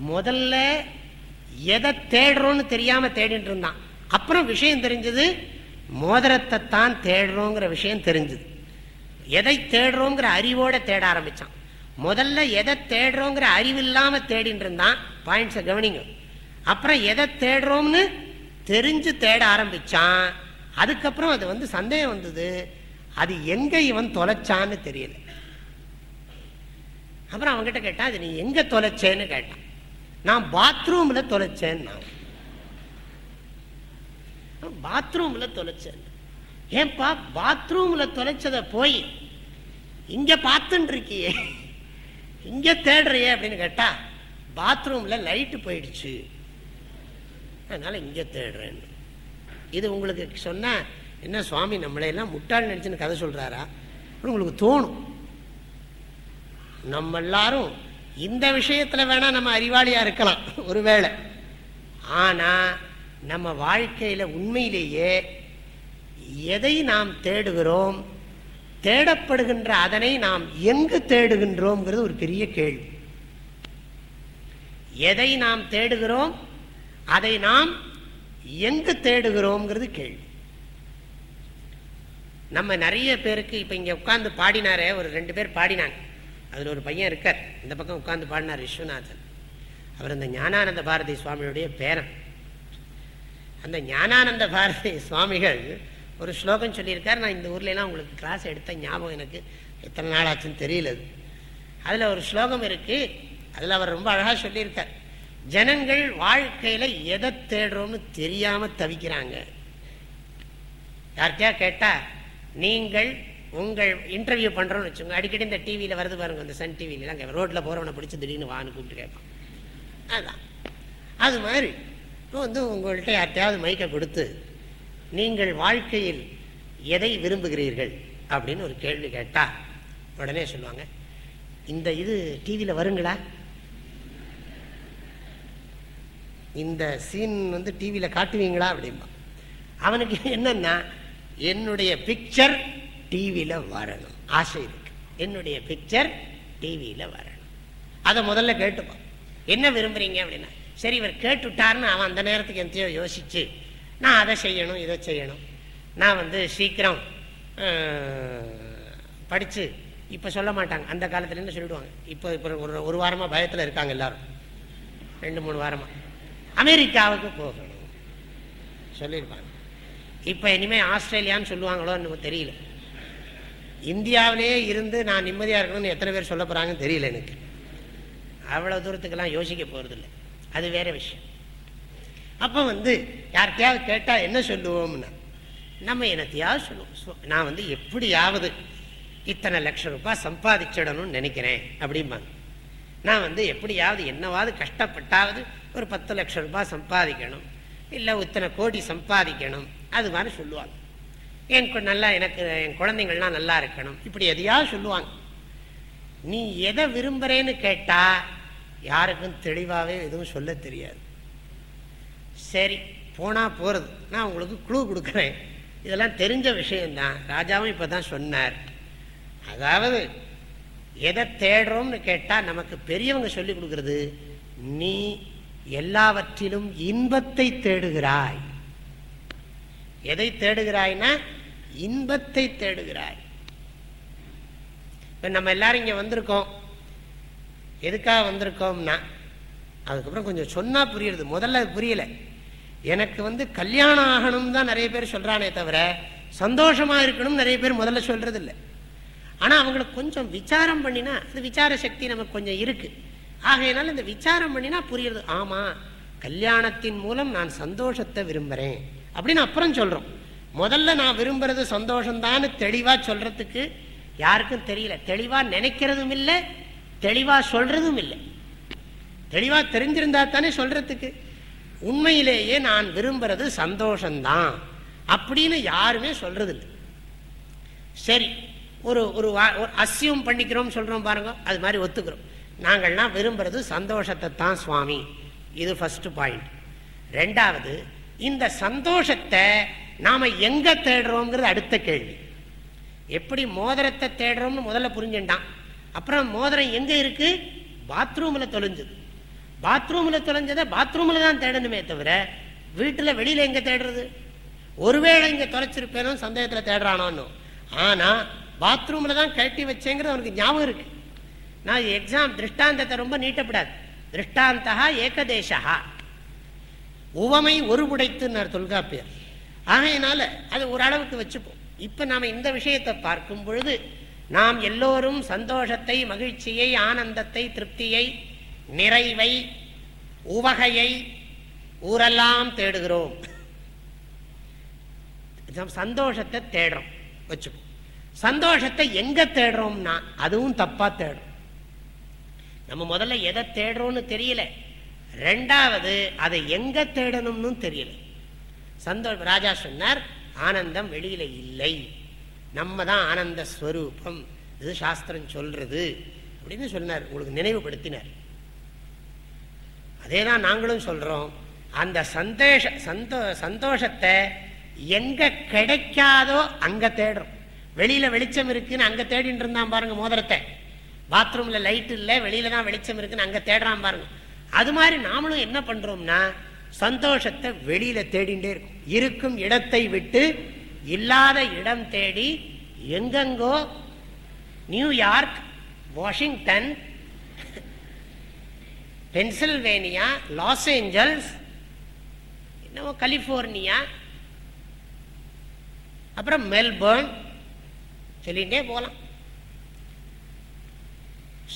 முதல்ல எதை தேடுறோன்னு தெரியாம தேடிட்டு இருந்தான். அப்புறம் விஷயம் தெரிஞ்சது மோதிரத்தை தான் தேடுறோங்கிற விஷயம் தெரிஞ்சது. எதை தேடுறோங்கிற அறிவோட தேட ஆரம்பிச்சான். முதல்ல எதை தேடுறோங்கிற அறிவு இல்லாமல் தேடிட்டு இருந்தான் பாயிண்ட்ஸை கவனிங்க. அப்புறம் எதை தேடுறோம்னு தெரிஞ்சு தேட ஆரம்பிச்சான். அதுக்கப்புறம் அது வந்து சந்தேகம் வந்தது. அது எங்க இவன் தொலைச்சான்னு தெரியல. அப்புறம் அவன்கிட்ட கேட்டான் அது நீ எங்க தொலைச்சேன்னு கேட்டான். நான் பாத்ரூம்ல தொலைச்சேன்னு பாத்ரூம்ல தொலைச்சேன். ஏன்பா பாத்ரூம்ல தொலைச்சத போய் இங்க பார்த்துட்டு இருக்கியே? இங்க தேடுறியே அப்படின்னு கேட்டா பாத்ரூம்ல லைட்டு போயிடுச்சு. அதனால இங்க தேடுறேன். இது உங்களுக்கு சொன்னா என்ன சுவாமி நம்மளையெல்லாம் முட்டாள் நினைச்சுன்னு கதை சொல்றாரா? அப்படின்னு உங்களுக்கு தோணும். நம்ம எல்லாரும் இந்த விஷயத்துல வேணா நம்ம அறிவாளியா இருக்கலாம் ஒருவேளை. ஆனா நம்ம வாழ்க்கையில உண்மையிலேயே எதை நாம் தேடுகிறோம் தேடப்படுகின்ற அதனை நாம் எங்கு தேடுகின்றோம்ங்கிறது ஒரு பெரிய கேள்வி. எதை நாம் தேடுகிறோம்? அதை நாம் எங்கு தேடுகிறோம்ங்கிறது கேள்வி. நம்ம நிறைய பேருக்கு இப்ப இங்க உட்கார்ந்து பாடினாரே ஒரு ரெண்டு பேர் பாடினாங்க. அதில் ஒரு பையன் இருக்கார். இந்த பக்கம் உட்கார்ந்து பாடினார் விஸ்வநாதன். அவர் அந்த ஞானானந்த பாரதி சுவாமியுடைய பேரன். அந்த ஞானானந்த பாரதி சுவாமிகள் ஒரு ஸ்லோகம் சொல்லியிருக்கார். நான் இந்த ஊர்ல உங்களுக்கு கிளாஸ் எடுத்த ஞாபகம் எனக்கு. எத்தனை நாள் ஆச்சுன்னு தெரியல அது. ஒரு ஸ்லோகம் இருக்குது அதில் அவர் ரொம்ப அழகாக சொல்லியிருக்கார். ஜனங்கள் வாழ்க்கையில் எதை தேடுறோம்னு தெரியாமல் தவிக்கிறாங்க. யார்கிட்டயா கேட்டால் நீங்கள் உங்கள் இன்டர்வியூ பண்ணுறோம்னு வச்சுக்கோங்க. அடிக்கடி இந்த டிவியில் வருது பாருங்க இந்த சன் டிவிலாம் ரோட்டில் போகிறவனை பிடிச்சி திடீர்னு வான்னு கூப்பிட்டு கேட்பான். அதுதான் அது மாதிரி. இப்போ வந்து உங்கள்கிட்ட யார்கிட்டையாவது மைக்கை கொடுத்து நீங்கள் வாழ்க்கையில் எதை விரும்புகிறீர்கள் அப்படின்னு ஒரு கேள்வி கேட்டா உடனே சொல்லுவாங்க இந்த இது டிவியில் வருங்களா? இந்த சீன் வந்து டிவியில் காட்டுவீங்களா அப்படிம்பா. அவனுக்கு என்னன்னா என்னுடைய பிக்சர் டிவியில் வரணும். ஆசை இருக்கு. என்னுடைய பிக்சர் டிவியில் வரணும். அதை முதல்ல கேட்டுப்பான் என்ன விரும்புறீங்க அப்படின்னா சரி இவர் கேட்டுட்டாருன்னு அவன் அந்த நேரத்துக்கு எந்தையோ யோசிச்சு நான் அதை செய்யணும் இதை செய்யணும். நான் வந்து சீக்கிரம் படித்து இப்போ சொல்ல மாட்டாங்க. அந்த காலத்துலேருந்து சொல்லிடுவாங்க. இப்போ இப்போ ஒரு ஒரு வாரமாக பயத்தில் இருக்காங்க எல்லாரும். ரெண்டு மூணு வாரமாக அமெரிக்காவுக்கு போகணும். சொல்லியிருப்பாங்க. இப்போ இனிமேல் ஆஸ்திரேலியான்னு சொல்லுவாங்களோ எனக்கு தெரியல. இந்தியாவிலேயே இருந்து நான் நிம்மதியாக இருக்கணும்னு எத்தனை பேர் சொல்ல போகிறாங்கன்னு தெரியல எனக்கு. அவ்வளோ தூரத்துக்கெல்லாம் யோசிக்க போகிறதில்ல அது வேற விஷயம். அப்போ வந்து யார்கிட்டயாவது கேட்டால் என்ன சொல்லுவோம்னா? நம்ம என்னத்தையாவது சொல்லுவோம். நான் வந்து எப்படியாவது இத்தனை லட்சம் ரூபாய் சம்பாதிச்சிடணும்னு நினைக்கிறேன் அப்படிம்பாங்க. நான் வந்து எப்படியாவது என்னவாவது கஷ்டப்பட்டாவது ஒரு பத்து லட்சம் ரூபாய் சம்பாதிக்கணும். இல்லை இத்தனை கோடி சம்பாதிக்கணும். அது மாதிரி சொல்லுவாங்க. என் நல்லா எனக்கு என் குழந்தைங்கள்லாம் நல்லா இருக்கணும். இப்படி எதையாவது சொல்லுவாங்க. நீ எதை விரும்புகிறேன்னு கேட்டால் யாருக்கும் தெளிவாகவே எதுவும் சொல்ல தெரியாது. சரி போனால் போகிறது நான் உங்களுக்கு குழு கொடுக்குறேன். இதெல்லாம் தெரிஞ்ச விஷயந்தான் ராஜாவும் இப்போ தான் சொன்னார். அதாவது எதை தேடுறோம்னு கேட்டால் நமக்கு பெரியவங்க சொல்லி கொடுக்குறது நீ எல்லாவற்றிலும் இன்பத்தை தேடுகிறாய். எதை தேடுகிறாய்னா இன்பத்தை தேடுகிறாய். இப்போ நம்ம எல்லாரும் இங்கே வந்திருக்கோம். எதுக்காக வந்திருக்கோம்னா அதுக்கப்புறம் கொஞ்சம் சொன்னால் புரியுறது. முதல்ல அது புரியலை. எனக்கு வந்து கல்யாணம் ஆகணும் தான் நிறைய பேர் சொல்கிறானே தவிர சந்தோஷமாக இருக்கணும் நிறைய பேர் முதல்ல சொல்கிறது இல்லை ஆனால் அவங்களுக்கு கொஞ்சம் விசாரம் பண்ணினா அது விசார சக்தி நமக்கு கொஞ்சம் இருக்குது ஆகையினால இந்த விசாரம் பண்ணினா புரியுறது ஆமாம் கல்யாணத்தின் மூலம் நான் சந்தோஷத்தை விரும்புகிறேன் அப்படின்னு அப்புறம் சொல்கிறோம் முதல்ல நான் விரும்புறது சந்தோஷம்தான்னு தெளிவாக சொல்கிறதுக்கு யாருக்கும் தெரியல. தெளிவாக நினைக்கிறதும் இல்லை தெளிவாக சொல்கிறதும் இல்லை. தெளிவாக தெரிஞ்சிருந்தா தானே சொல்கிறதுக்கு உண்மையிலேயே நான் விரும்புறது சந்தோஷம்தான். அப்படின்னு யாருமே சொல்றது இல்லை சரி ஒரு ஒரு அசியம் பண்ணிக்கிறோம் சொல்கிறோம் பாருங்க அது மாதிரி ஒத்துக்கிறோம். நாங்கள்லாம் விரும்புறது சந்தோஷத்தை தான் சுவாமி. இது ஃபர்ஸ்ட் பாயிண்ட் ரெண்டாவது இந்த சந்தோஷத்தை நாம் எங்கே தேடுறோங்கிறது அடுத்த கேள்வி. எப்படி மோதிரத்தை தேடுறோம்னு முதல்ல புரிஞ்சுட்டான். அப்புறம் மோதிரம் எங்கே இருக்கு? பாத்ரூமில் தொலைஞ்சது. பாத்ரூமில் தொலைஞ்சதை பாத்ரூமில் தான் தேடணுமே தவிர வீட்டில் வெளியில் எங்கே தேடுறது? ஒருவேளை இங்கே தொலைச்சிருப்பேனோ சந்தேகத்தில் தேடுறானோன்னு. ஆனால் பாத்ரூமில் தான் கழட்டி வச்சேங்கிறது அவனுக்கு ஞாபகம் இருக்கு. நான் எக்ஸாம் திருஷ்டாந்தத்தை ரொம்ப நீட்டப்படாது. திருஷ்டாந்தா ஏகதேசா உவமை ஒரு ஒருபுடைத்துன்னார் தொல்காப்பியர். ஆகையினால அது ஓரளவுக்கு வச்சுப்போம். இப்போ நாம் இந்த விஷயத்தை பார்க்கும் பொழுது நாம் எல்லோரும் சந்தோஷத்தை மகிழ்ச்சியை ஆனந்தத்தை திருப்தியை நிறைவை உவகையை ஊரெல்லாம் தேடுகிறோம். சந்தோஷத்தை தேடுறோம். வச்சுப்போம் சந்தோஷத்தை எங்க தேடுறோம்னா அதுவும் தப்பா தேடும். நம்ம முதல்ல எதை தேடுறோம்னு தெரியல. ரெண்டாவது அதை எங்க தேடணும்னு தெரியல. சந்தோஷம் ராஜா சொன்னார் ஆனந்தம் வெளியில இல்லை. நம்ம தான் ஆனந்த ஸ்வரூபம். இது சாஸ்திரம் சொல்றது. அப்படின்னு சொன்னார். உங்களுக்கு நினைவுபடுத்தினார். அதே தான் நாங்களும் சொல்றோம். அந்த சந்தோஷ சந்தோ சந்தோஷத்தை எங்க கிடைக்காதோ அங்க தேடுறோம். வெளியில வெளிச்சம் இருக்குன்னு அங்க தேடிட்டு இருந்தான் பாருங்க மோதிரத்தை. பாத்ரூம்ல லைட் இல்லை வெளியில தான் வெளிச்சம் இருக்குன்னு அங்க தேடுறான் பாருங்க. அது மாதிரி நாமளும் என்ன பண்றோம்னா சந்தோஷத்தை வெளியில தேடிண்டே இருக்கும். இருக்கும் இடத்தை விட்டு இல்லாத இடம் தேடி எங்கெங்கோ New York Washington Pennsylvania Los Angeles என்னவோ கலிபோர்னியா அப்புறம் மெல்பர்ன் சொல்லிகிட்டே போகலாம்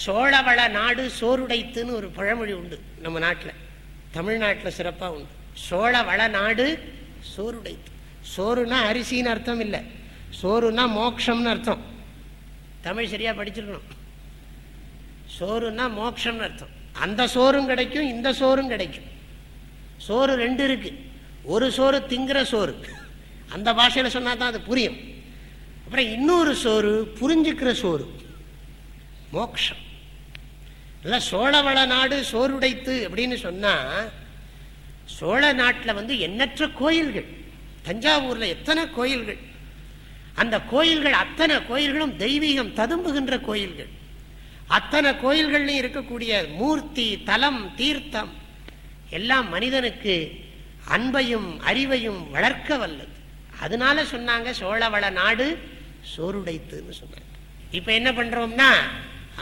சோழவள நாடு சோறுடைத்துன்னு ஒரு பழமொழி உண்டு நம்ம நாட்டில். தமிழ்நாட்டில் சிறப்பாக உண்டு. சோழவள நாடு சோறுடைத்து. சோறுனா அரிசின்னு அர்த்தம் இல்லை. சோறுனா மோக்ஷம்னு அர்த்தம். தமிழ் சரியா படிச்சிருக்கணும். சோறுனா மோக்ஷம்னு அர்த்தம். அந்த சோறும் கிடைக்கும் இந்த சோறும் கிடைக்கும். சோறு ரெண்டு இருக்கு. ஒரு சோறு திங்கிற சோறு. அந்த பாஷையில் சொன்னா தான் அது புரியும். அப்புறம் இன்னொரு சோறு புரிஞ்சுக்கிற சோறு. மோக்ஷம். இல்லை சோழவள நாடு சோறுடைத்து அப்படின்னு சொன்னால் சோழ நாட்டில் வந்து எண்ணற்ற கோயில்கள். தஞ்சாவூரில் எத்தனை கோயில்கள்? அந்த கோயில்கள் அத்தனை கோயில்களும் தெய்வீகம் ததும்புகின்ற கோயில்கள். அத்தனை கோயில்கள்லையும் இருக்கக்கூடிய மூர்த்தி தலம் தீர்த்தம் எல்லாம் மனிதனுக்கு அன்பையும் அறிவையும் வளர்க்க வல்லது. அதனால சொன்னாங்க சோழவள நாடு சோறுடைத்துன்னு சொன்னாங்க. இப்போ என்ன பண்ணுறோம்னா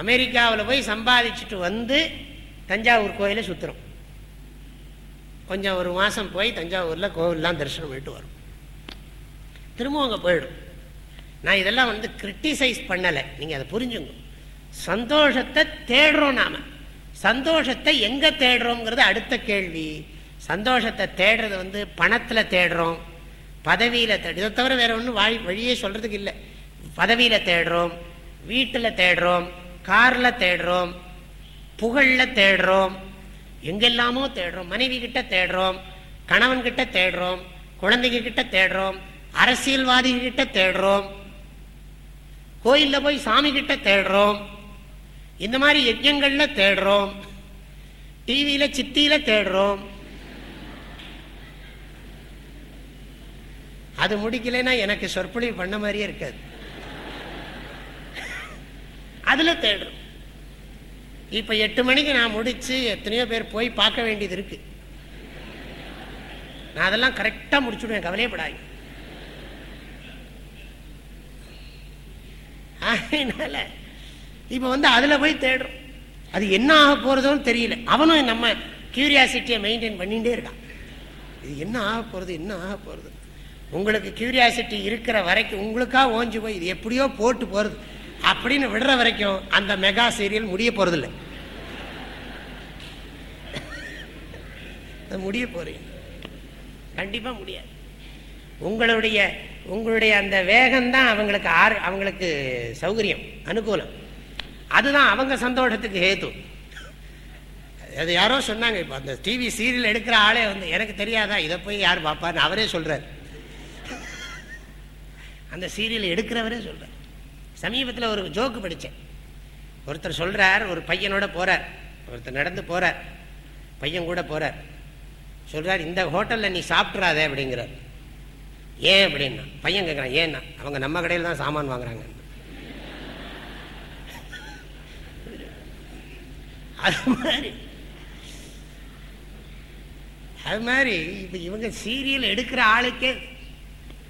அமெரிக்காவில் போய் சம்பாதிச்சுட்டு வந்து தஞ்சாவூர் கோயிலை சுற்றுறோம் கொஞ்சம் ஒரு மாதம் போய் தஞ்சாவூரில் கோவில்லாம் தரிசனம் பண்ணிட்டு வரும் திரும்ப அங்கே போயிடும். நான் இதெல்லாம் வந்து கிரிட்டிசைஸ் பண்ணலை. நீங்கள் அதை புரிஞ்சுங்க. சந்தோஷத்தை தேடுறோம் நாம். சந்தோஷத்தை எங்கே தேடுறோங்கிறது அடுத்த கேள்வி. சந்தோஷத்தை தேடுறது வந்து பணத்தில் தேடுறோம். பதவியில் தேடு இதை தவிர வேற ஒன்றும் வாய் வழியே சொல்கிறதுக்கு இல்லை. பதவியில் தேடுறோம் வீட்டில் தேடுறோம் காரில் தேடுறோம் புகழில் தேடுறோம் எங்கெல்லாமோ தேடுறோம். மனைவி கிட்ட தேடுறோம் கணவன் கிட்ட தேடுறோம் குழந்தைங்க கிட்ட தேடுறோம் அரசியல்வாதிகிட்ட தேடுறோம் கோயில்ல போய் சாமி கிட்ட தேடுறோம் இந்த மாதிரி யஜ்யங்கள்ல தேடுறோம். டிவியில சித்தியில தேடுறோம். அது முடிக்கலைன்னா எனக்கு சொற்பொழிவு பண்ண மாதிரியே இருக்காது. அதுல தேடுறோம். இப்ப எட்டு மணிக்கு நான் முடிச்சு எத்தனையோ பேர் போய் பார்க்க வேண்டியது இருக்கு. நான் அதெல்லாம் கரெக்டா முடிச்சுடுவேன் கவலையப்படாது அதனால இப்போ வந்து அதில் போய் தேடுறோம். அது என்ன ஆக போகிறதுன்னு தெரியல. அவனும் நம்ம கியூரியாசிட்டியை மெயின்டைன் பண்ணிகிட்டே இருக்கான். இது என்ன ஆக போகிறது என்ன ஆக போகிறது உங்களுக்கு கியூரியாசிட்டி இருக்கிற வரைக்கும் உங்களுக்காக ஓஞ்சி போய் இது எப்படியோ போட்டு போகிறது அப்படின்னு விடுற வரைக்கும் அந்த மெகா சீரியல் முடிய போகிறதில்ல முடிய போறீங்க. கண்டிப்பா முடியாது. உங்களுடைய உங்களுடைய அந்த வேகம்தான் அவங்களுக்கு ஆறு அவங்களுக்கு சௌகரியம் அனுகூலம். அதுதான் அவங்க சந்தோஷத்துக்கு ஹேத்து அது யாரோ சொன்னாங்க இப்போ அந்த டிவி சீரியல் எடுக்கிற ஆளே வந்து எனக்கு தெரியாதா? இதை போய் யார் பார்ப்பாருன்னு அவரே சொல்கிறார் அந்த சீரியல் எடுக்கிறவரே சொல்கிறார் சமீபத்தில் ஒரு ஜோக்கு படித்தேன் ஒருத்தர் சொல்கிறார் ஒரு பையனோட போகிறார் ஒருத்தர் நடந்து போகிறார் பையன் கூட போகிறார் சொல்கிறார் இந்த ஹோட்டலில் நீ சாப்பிட்றாதே அப்படிங்கிறார். ஏன் அப்படின்னா பையன் கேட்குறான் ஏன்னா அவங்க நம்ம கடையில் தான் சாமான் வாங்குறாங்க அது மாதிரி. அது மாதிரி இப்போ இவங்க சீரியல் எடுக்கிற ஆளுக்கே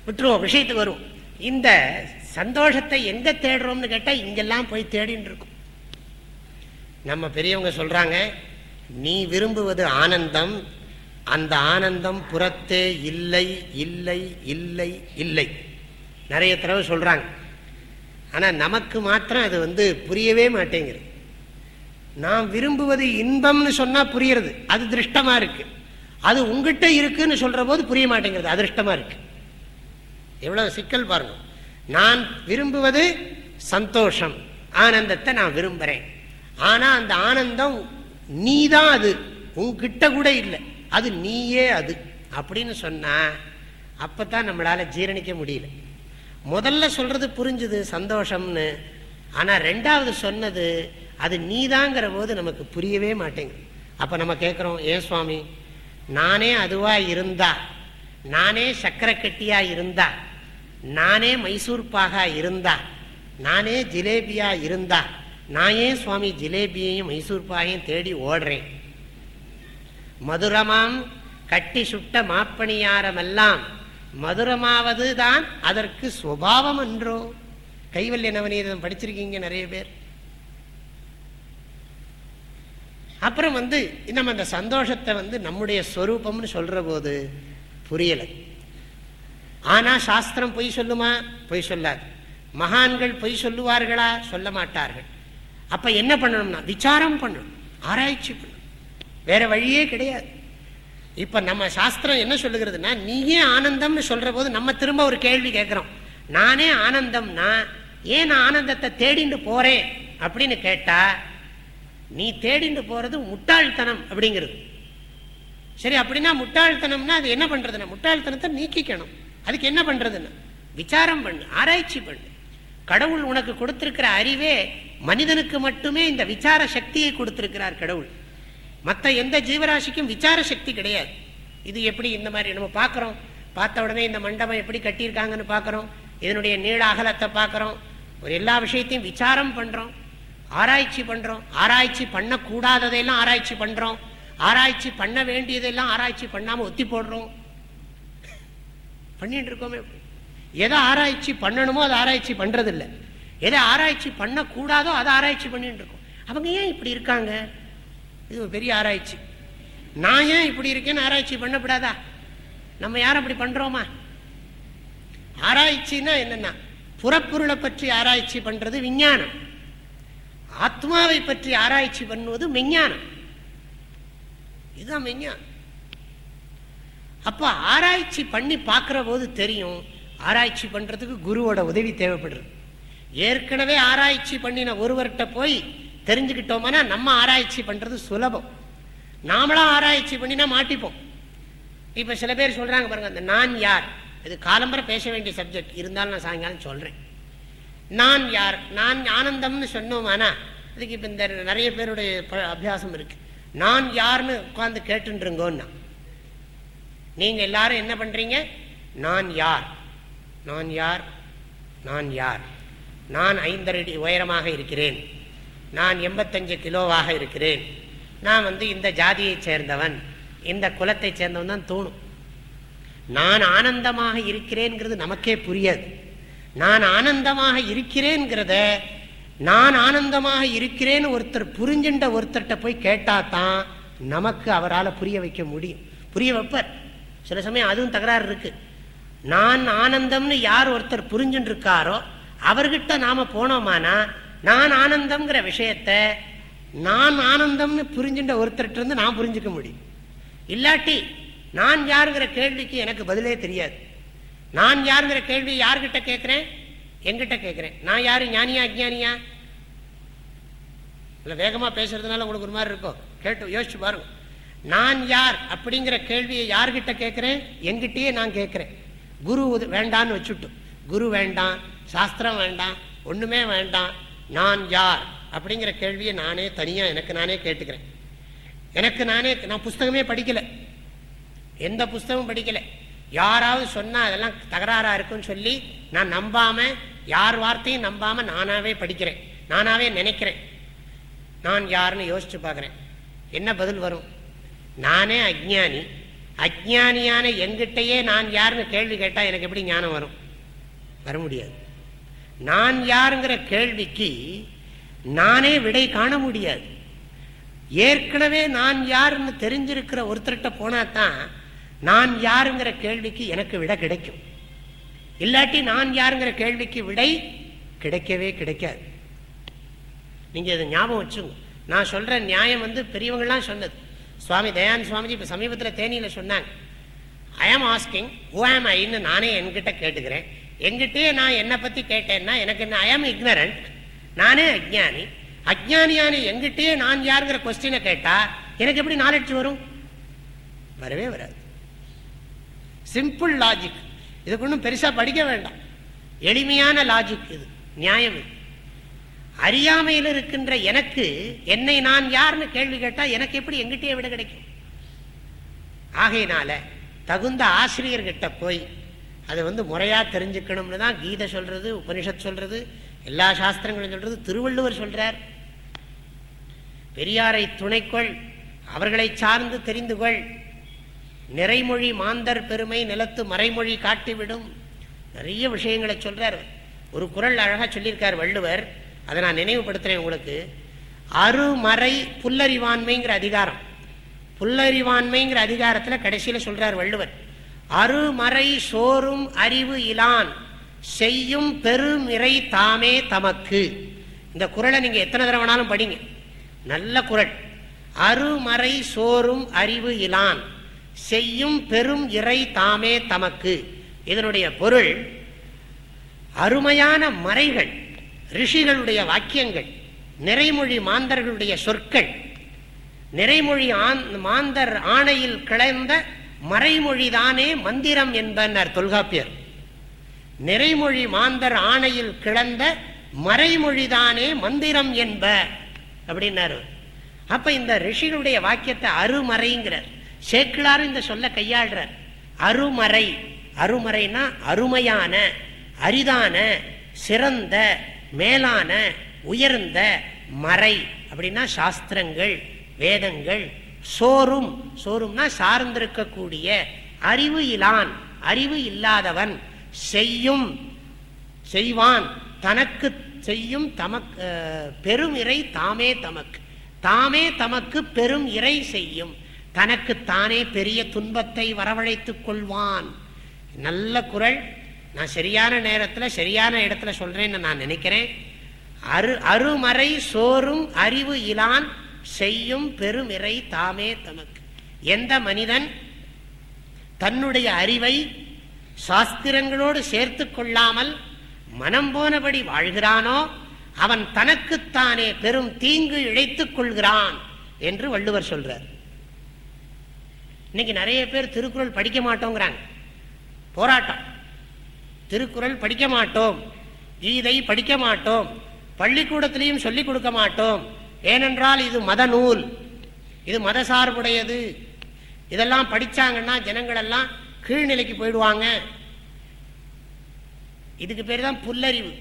விட்டுருவோம் விஷயத்துக்கு வரும் இந்த சந்தோஷத்தை எங்க தேடுறோம்னு கேட்டால் இங்கெல்லாம் போய் தேடின்னு இருக்கும். நம்ம பெரியவங்க சொல்றாங்க நீ விரும்புவது ஆனந்தம் அந்த ஆனந்தம் புறத்தே இல்லை இல்லை இல்லை இல்லை. நிறைய தடவை சொல்றாங்க. ஆனா நமக்கு மாத்திரம் அது வந்து புரியவே மாட்டேங்குது. நான் விரும்புவது இன்பம்னு சொன்னா புரியுறது. அது திருஷ்டமா இருக்கு. அது உங்ககிட்ட இருக்குன்னு சொல்ற போது புரிய மாட்டேங்கிறது. அதிர்ஷ்டமா இருக்கு. எவ்வளவு சிக்கல் பாருங்க. நான் விரும்புவது சந்தோஷம். ஆனந்தத்தை நான் விரும்புறேன். ஆனா அந்த ஆனந்தம் நீ தான் அது. உங்ககிட்ட கூட இல்லை. அது நீயே அது. அப்படின்னு சொன்னா அப்பதான் நம்மளால ஜீரணிக்க முடியல. முதல்ல சொல்றது புரிஞ்சுது சந்தோஷம்னு. ஆனா ரெண்டாவது சொன்னது அது நீதாங்கிற போது நமக்கு புரியவே மாட்டேங்குது. அப்போ நம்ம கேட்குறோம் ஏன் சுவாமி? நானே அதுவாக இருந்தா? நானே சக்கரை இருந்தா? நானே மைசூர் பாகா இருந்தா? நானே ஜிலேபியா இருந்தா? நான் ஏன் சுவாமி ஜிலேபியையும் மைசூர் பாகையும் தேடி ஓடுறேன்? மதுரமாம் கட்டி சுட்ட மாப்பணியாரமெல்லாம் மதுரமாவது தான் அதற்கு சுவாவம் அன்றோ? கைவல்ய நவநீதம் படிச்சிருக்கீங்க நிறைய பேர். அப்புறம் வந்து நம்ம அந்த சந்தோஷத்தை வந்து நம்முடைய ஸ்வரூபம்னு சொல்கிற போது புரியலை. ஆனால் சாஸ்திரம் பொய் சொல்லுமா? பொய் சொல்லாது. மகான்கள் பொய் சொல்லுவார்களா? சொல்ல மாட்டார்கள். அப்போ என்ன பண்ணணும்னா விசாரம் பண்ணணும். ஆராய்ச்சி பண்ணணும். வேற வழியே கிடையாது. இப்போ நம்ம சாஸ்திரம் என்ன சொல்லுகிறதுனா நீயே ஆனந்தம்னு சொல்கிற போது நம்ம திரும்ப ஒரு கேள்வி கேட்குறோம். நானே ஆனந்தம்னா ஏன் நான் ஆனந்தத்தை தேடிட்டு போகிறேன் அப்படின்னு கேட்டால் நீ தேடிண்டு போறது முட்டாள்தனம் அப்படிங்கிறது. சரி அப்படின்னா முட்டாள்தனம்னா அது என்ன பண்றதுன்னா முட்டாள்தனத்தை நீக்கிக்கணும். அதுக்கு என்ன பண்றதுன்னா விசாரம் பண்ணு ஆராய்ச்சி பண்ணு. கடவுள் உனக்கு கொடுத்திருக்கிற அறிவே மனிதனுக்கு மட்டுமே இந்த விசார சக்தியை கொடுத்திருக்கிறார் கடவுள். மற்ற எந்த ஜீவராசிக்கும் விசார சக்தி கிடையாது. இது எப்படி இந்த மாதிரி நம்ம பார்க்குறோம்? பார்த்த உடனே இந்த மண்டபம் எப்படி கட்டியிருக்காங்கன்னு பார்க்குறோம். இதனுடைய நீள அகலத்தை பார்க்குறோம். ஒரு எல்லா விஷயத்தையும் விசாரம் பண்ணுறோம் ஆராய்ச்சி பண்ணுறோம் ஆராய்ச்சி பண்ணக்கூடாததையெல்லாம் ஆராய்ச்சி பண்ணுறோம் ஆராய்ச்சி பண்ண வேண்டியதெல்லாம் ஆராய்ச்சி பண்ணாமல் ஒத்தி போடுறோம். பண்ணிட்டு இருக்கோமே. எதை ஆராய்ச்சி பண்ணணுமோ அதை ஆராய்ச்சி பண்றதில்லை. எதை ஆராய்ச்சி பண்ணக்கூடாதோ அதை ஆராய்ச்சி பண்ணிட்டு இருக்கோம். அவங்க ஏன் இப்படி இருக்காங்க? இது ஒரு பெரிய ஆராய்ச்சி. நான் ஏன் இப்படி இருக்கேன்னு ஆராய்ச்சி பண்ணக்கூடாதா நம்ம யாரும் அப்படி பண்றோமா? ஆராய்ச்சின்னா என்னன்னா புறப்பொருளை பற்றி ஆராய்ச்சி பண்றது விஞ்ஞானம். ஆத்மாவை பற்றி ஆராய்ச்சி பண்ணுவது மெஞ்ஞானம். இதுதான் மெஞ்ஞானம். அப்ப ஆராய்ச்சி பண்ணி பார்க்கிற போது தெரியும் ஆராய்ச்சி பண்றதுக்கு குருவோட உதவி தேவைப்படுறது ஏற்கனவே ஆராய்ச்சி பண்ணின ஒருவர்கிட்ட போய் தெரிஞ்சுக்கிட்டோம்னா நம்ம ஆராய்ச்சி பண்றது சுலபம். நாமளா ஆராய்ச்சி பண்ணினா மாட்டிப்போம். இப்ப சில பேர் சொல்றாங்க பாருங்க அந்த நான் யார்? இது காலம்பரம் பேச வேண்டிய சப்ஜெக்ட். இருந்தாலும் நான் சாயங்காலம் சொல்றேன். நான் யார்? நான் ஆனந்தம்னு சொன்னோமானா அதுக்கு இப்போ இந்த நிறைய பேருடைய ப- அபியாசம் இருக்கு. நான் யார்னு உட்காந்து கேட்டுருங்கோன்னா நீங்கள் எல்லாரும் என்ன பண்ணுறீங்க நான் யார்? நான் யார்? நான் யார்? நான் ஐந்தரை உயரமாக இருக்கிறேன். நான் எண்பத்தஞ்சு கிலோவாக இருக்கிறேன். நான் வந்து இந்த ஜாதியைச் சேர்ந்தவன். இந்த குலத்தைச் சேர்ந்தவன் தான் தோணும். நான் ஆனந்தமாக இருக்கிறேங்கிறது நமக்கே புரியாது. நான் ஆனந்தமாக இருக்கிறேங்கிறத நான் ஆனந்தமாக இருக்கிறேன்னு ஒருத்தர் புரிஞ்சின்ற ஒருத்தர்கிட்ட போய் கேட்டால் தான் நமக்கு அவரால் புரிய வைக்க முடியும். புரிய வைப்பார். சில சமயம் அதுவும் தகராறு இருக்கு. நான் ஆனந்தம்னு யார் ஒருத்தர் புரிஞ்சுட்டுருக்காரோ அவர்கிட்ட நாம் போனோமானா நான் ஆனந்தம்ங்கிற விஷயத்த நான் ஆனந்தம்னு புரிஞ்சுட்ட ஒருத்தர்கிட்ட இருந்து நான் புரிஞ்சுக்க முடியும். இல்லாட்டி நான் யாருங்கிற கேள்விக்கு எனக்கு பதிலே தெரியாது. நான் யாருங்கிற கேள்வி யார்கிட்ட கேட்கிறேன்? எங்கிட்ட கேட்கிறேன். நான் யாரு? ஞானியா அஜ்ஞானியா? இல்லை வேகமாக பேசுறதுனால உங்களுக்கு ஒரு மாதிரி இருக்கும். கேட்டு யோசிச்சு பாருங்க. நான் யார் அப்படிங்கிற கேள்வியை யார்கிட்ட கேட்குறேன்? எங்கிட்டயே நான் கேட்குறேன். குரு வேண்டான்னு வச்சுட்டு. குரு வேண்டாம் சாஸ்திரம் வேண்டாம் ஒன்றுமே வேண்டாம். நான் யார் அப்படிங்கிற கேள்வியை நானே தனியாக எனக்கு நானே கேட்டுக்கிறேன். எனக்கு நானே நான் புஸ்தகமே படிக்கலை. எந்த புஸ்தகமும் படிக்கலை. யாராவது சொன்னால் அதெல்லாம் தகராறாக இருக்குன்னு சொல்லி நான் நம்பாமல் யார் வார்த்தையும் நம்பாமல் நானாகவே படிக்கிறேன். நானாகவே நினைக்கிறேன். நான் யாருன்னு யோசிச்சு பார்க்குறேன். என்ன பதில் வரும்? நானே அஜ்ஞானி. அஜ்ஞானியான எங்கிட்டயே நான் யாருன்னு கேள்வி கேட்டால் எனக்கு எப்படி ஞானம் வரும்? வர முடியாது. நான் யாருங்கிற கேள்விக்கு நானே விடை காண முடியாது. ஏற்கனவே நான் யாருன்னு தெரிஞ்சிருக்கிற ஒருத்தர்கிட்ட போனா தான் நான் யாருங்கிற கேள்விக்கு எனக்கு விடை கிடைக்கும். இல்லாட்டி நான் யாருங்கிற கேள்விக்கு விடை கிடைக்கவே கிடைக்காது. நீங்க இதை ஞாபகம் வச்சுங்க நான் சொல்ற நியாயம் வந்து பெரியவங்களாம் சொன்னது. சுவாமி தயானந்த சுவாமிஜி இப்ப சமீபத்தில் தேனியில சொன்னாங்க. ஐ ஆம் ஆஸ்கிங் ஹூ ஆம் ஐன்னு நானே என்கிட்ட கேட்டுக்கிறேன். என்கிட்டயே நான் என்னை பத்தி கேட்டேன்னா எனக்கு என்ன ஐ ஆம் இக்னரண்ட் நானே அஜ்ஞானி. அஜ்ஞானியான என்கிட்டயே நான் யாருங்கிற கொஸ்டினை கேட்டா எனக்கு எப்படி நாலெட்ஜ் வரும்? வரவே வராது. சிம்பிள் லாஜிக் இதுக்கு ஒன்றும் பெருசாக படிக்க வேண்டாம். எளிமையான லாஜிக் இது. நியாயம் இது. அறியாமையில் இருக்கின்ற எனக்கு என்னை நான் யார்னு கேள்வி கேட்டால் எனக்கு எப்படி எங்கிட்டே விட கிடைக்கும்? ஆகையினால தகுந்த ஆசிரியர்கிட்ட போய் அதை வந்து முறையாக தெரிஞ்சுக்கணும்னு தான் கீதை சொல்றது உபனிஷத் சொல்றது எல்லா சாஸ்திரங்களும் சொல்றது திருவள்ளுவர் சொல்றார். பெரியாரை துணைக்கொள் அவர்களை சார்ந்து தெரிந்து கொள். நிறைமொழி மாந்தர் பெருமை நிலத்து மறைமொழி காட்டிவிடும். நிறைய விஷயங்களை சொல்றார். ஒரு குரல் அழகா சொல்லியிருக்கார் வள்ளுவர். அதை நான் நினைவுபடுத்துறேன் உங்களுக்கு. அருமறை புல்லறிவாண்மைங்கிற அதிகாரம். புல்லறிவாண்மைங்கிற அதிகாரத்தில் கடைசியில் சொல்றார் வள்ளுவர். அருமறை சோறும் அறிவு இலான் செய்யும் பெருமிறை தாமே தமக்கு. இந்த குரலை நீங்க எத்தனை தடவைனாலும் படிங்க. நல்ல குரல். அருமறை சோறும் அறிவு இலான். செய்யும் பெரும் இறை தாமே தமக்கு. இதனுடைய பொருள் அருமையான மறைகள் ரிஷிகளுடைய வாக்கியங்கள் நிறைமொழி மாந்தர்களுடைய சொற்கள் நிறைமொழி ஆந்- மாந்தர் ஆணையில் கிளந்த மறைமொழிதானே மந்திரம் என்பனர் தொல்காப்பியர். நிறைமொழி மாந்தர் ஆணையில் கிளந்த மறைமொழிதானே மந்திரம் என்ப அப்படின்னாரு. அப்ப இந்த ரிஷிகளுடைய வாக்கியத்தை அருமறைங்கிறார். சேக்கிழாரும் இந்த சொல்ல கையாளுறார். அருமறை. அருமறைனா அருமையான அரிதான சிறந்த மேலான உயர்ந்த மறை அப்படின்னா சாஸ்திரங்கள் வேதங்கள் சோறும். சோறும்னா சார்ந்திருக்கக்கூடிய அறிவு இலான் அறிவு இல்லாதவன் செய்யும் செய்வான் தனக்கு செய்யும் தமக்கு பெரும் இறை தாமே தமக்கு. தாமே தமக்கு பெரும் இறை செய்யும். தனக்கு தானே பெரிய துன்பத்தை வரவழைத்துக் கொள்வான். நல்ல குரல். நான் சரியான நேரத்தில் சரியான இடத்துல சொல்றேன்னு நான் நினைக்கிறேன். அரு அருமறை சோறும் அறிவு இலான் செய்யும் பெருமிறை தாமே தமக்கு. எந்த மனிதன் தன்னுடைய அறிவை சாஸ்திரங்களோடு சேர்த்து கொள்ளாமல் மனம் போனபடி வாழ்கிறானோ அவன் தனக்குத்தானே பெரும் தீங்கு இழைத்துக் கொள்கிறான் என்று வள்ளுவர் சொல்றார். இன்னைக்கு நிறைய பேர் திருக்குறள் படிக்க மாட்டோங்கிறாங்க. போராட்டம். திருக்குறள் படிக்க மாட்டோம். கீதை படிக்க மாட்டோம். பள்ளிக்கூடத்திலையும் சொல்லிக் கொடுக்க மாட்டோம். ஏனென்றால் இது மத நூல். இது மத சார்புடையது. இதெல்லாம் படிச்சாங்கன்னா ஜனங்கள் எல்லாம் கீழ்நிலைக்கு போயிடுவாங்க. இதுக்கு பேர் தான் புல்லறிவு.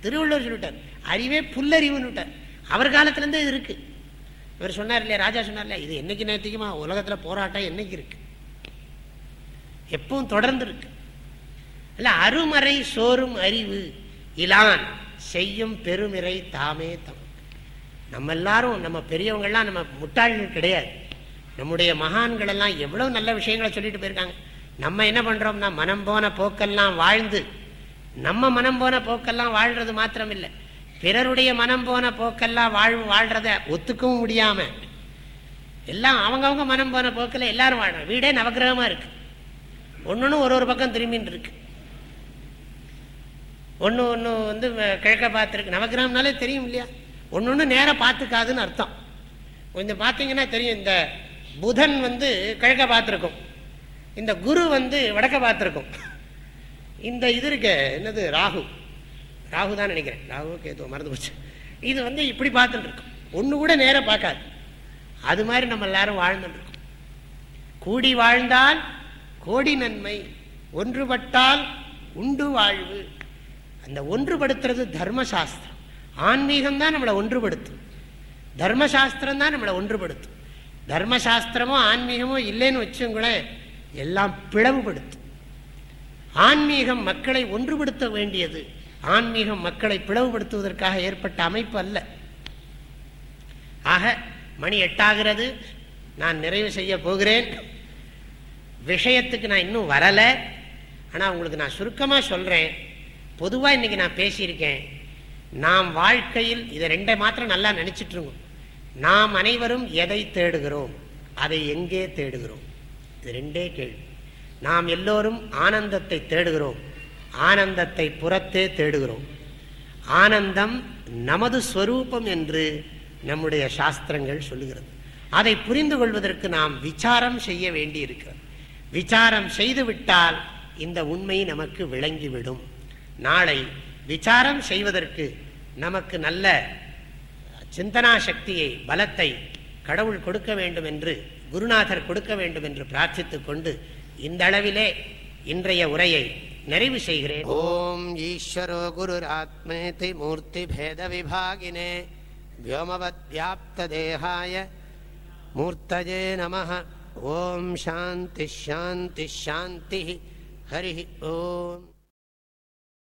திருவள்ளுவர் சொல்லிட்டார். அறிவே புல்லறிவுன்னு விட்டார் அவர் காலத்திலேருந்தே இது இருக்குது இவர் சொன்னார் இல்லையா ராஜா சொன்னார் இல்லையா இது என்னைக்கு நேரத்துக்குமா உலகத்தில் போராட்டம் என்னைக்கு இருக்கு? எப்பவும் தொடர்ந்து இருக்கு. இல்ல அருமறை சோறும் அறிவு இலான் செய்யும் பெருமிறை தாமே தம் நம்ம எல்லாரும் நம்ம பெரியவங்கள்லாம் நம்ம முட்டாள்கள் கிடையாது. நம்முடைய மகான்கள் எல்லாம் எவ்வளவு நல்ல விஷயங்களை சொல்லிட்டு போயிருக்காங்க. நம்ம என்ன பண்றோம்னா மனம் போன போக்கெல்லாம் வாழ்ந்து நம்ம மனம் போன போக்கெல்லாம் வாழ்றது மாத்திரம் இல்லை பிறருடைய மனம் போன போக்கெல்லாம் வாழ் வாழ்றத ஒத்துக்கவும் முடியாம எல்லாம் அவங்கவுங்க மனம் போன போக்கில் எல்லாரும் வாழ்றாங்க வீடே நவகிரகமா இருக்கு. ஒன்னொன்னு ஒரு ஒரு பக்கம் திரும்பின்னு இருக்கு. ஒன்று ஒன்று வந்து கிழக்க பார்த்துருக்கு. நவகிரகம்னாலே தெரியும் இல்லையா? ஒன்று ஒன்று நேராக பார்த்துக்காதுன்னு அர்த்தம். கொஞ்சம் பார்த்தீங்கன்னா தெரியும். இந்த புதன் வந்து கிழக்க பார்த்துருக்கும். இந்த குரு வந்து வடக்க பார்த்துருக்கும். இந்த இது இருக்க என்னது? ராகு. ராகு தான் நினைக்கிறேன். ராகு கேதுவோ மறந்து போச்சு. இது வந்து இப்படி பார்த்துட்டு இருக்கும். ஒன்று கூட நேராக பார்க்காது. அது மாதிரி நம்ம எல்லாரும் வாழ்ந்துட்டு இருக்கோம். கூடி வாழ்ந்தால் கோடி நன்மை ஒன்றுபட்டால் உண்டு வாழ்வு. அந்த ஒன்றுபடுத்துறது தர்மசாஸ்திரம். ஆன்மீகம் தான் நம்மளை ஒன்றுபடுத்தும். தர்மசாஸ்திரம் தான் நம்மளை ஒன்றுபடுத்தும். தர்மசாஸ்திரமோ ஆன்மீகமோ இல்லைன்னு வச்சுங்களேன் எல்லாம் பிளவுபடுத்தும். ஆன்மீகம் மக்களை ஒன்றுபடுத்த வேண்டியது. ஆன்மீகம் மக்களை பிளவுபடுத்துவதற்காக ஏற்பட்ட அமைப்பு அல்ல. ஆக மணி எட்டாகிறது. நான் நிறைவு செய்ய போகிறேன். விஷயத்துக்கு நான் இன்னும் வரலை. ஆனால் உங்களுக்கு நான் சுருக்கமாக சொல்கிறேன் பொதுவாக இன்றைக்கி நான் பேசியிருக்கேன். நாம் வாழ்க்கையில் இதை ரெண்டை மாத்திரம் நல்லா நினச்சிட்ருங்க. நாம் அனைவரும் எதை தேடுகிறோம்? அதை எங்கே தேடுகிறோம்? இது ரெண்டே கேள்வி. நாம் எல்லோரும் ஆனந்தத்தை தேடுகிறோம். ஆனந்தத்தை புறத்தே தேடுகிறோம். ஆனந்தம் நமது ஸ்வரூபம் என்று நம்முடைய சாஸ்திரங்கள் சொல்லுகிறது. அதை புரிந்து கொள்வதற்கு நாம் விசாரம் செய்ய வேண்டி இருக்கிறது விசாரம் செய்துவிட்டால் இந்த உண்மை நமக்கு விளங்கிவிடும். நாளை விசாரம் செய்வதற்கு நமக்கு நல்ல சிந்தனா சக்தியை பலத்தை கடவுள் கொடுக்க வேண்டும் என்று குருநாதர் கொடுக்க வேண்டும் என்று பிரார்த்தித்து கொண்டு இந்த அளவிலே இன்றைய உரையை நிறைவு செய்கிறேன். ஓம் ஈஸ்வரோ குரு ஆத்மேதி மூர்த்தி பேத விபாகினே வியோமவத் வியாப்த தேகாய மூர்த்தஜே நம ஓம் சாந்தி ஷாந்தி ஷாந்தி ஹரி ஓம்.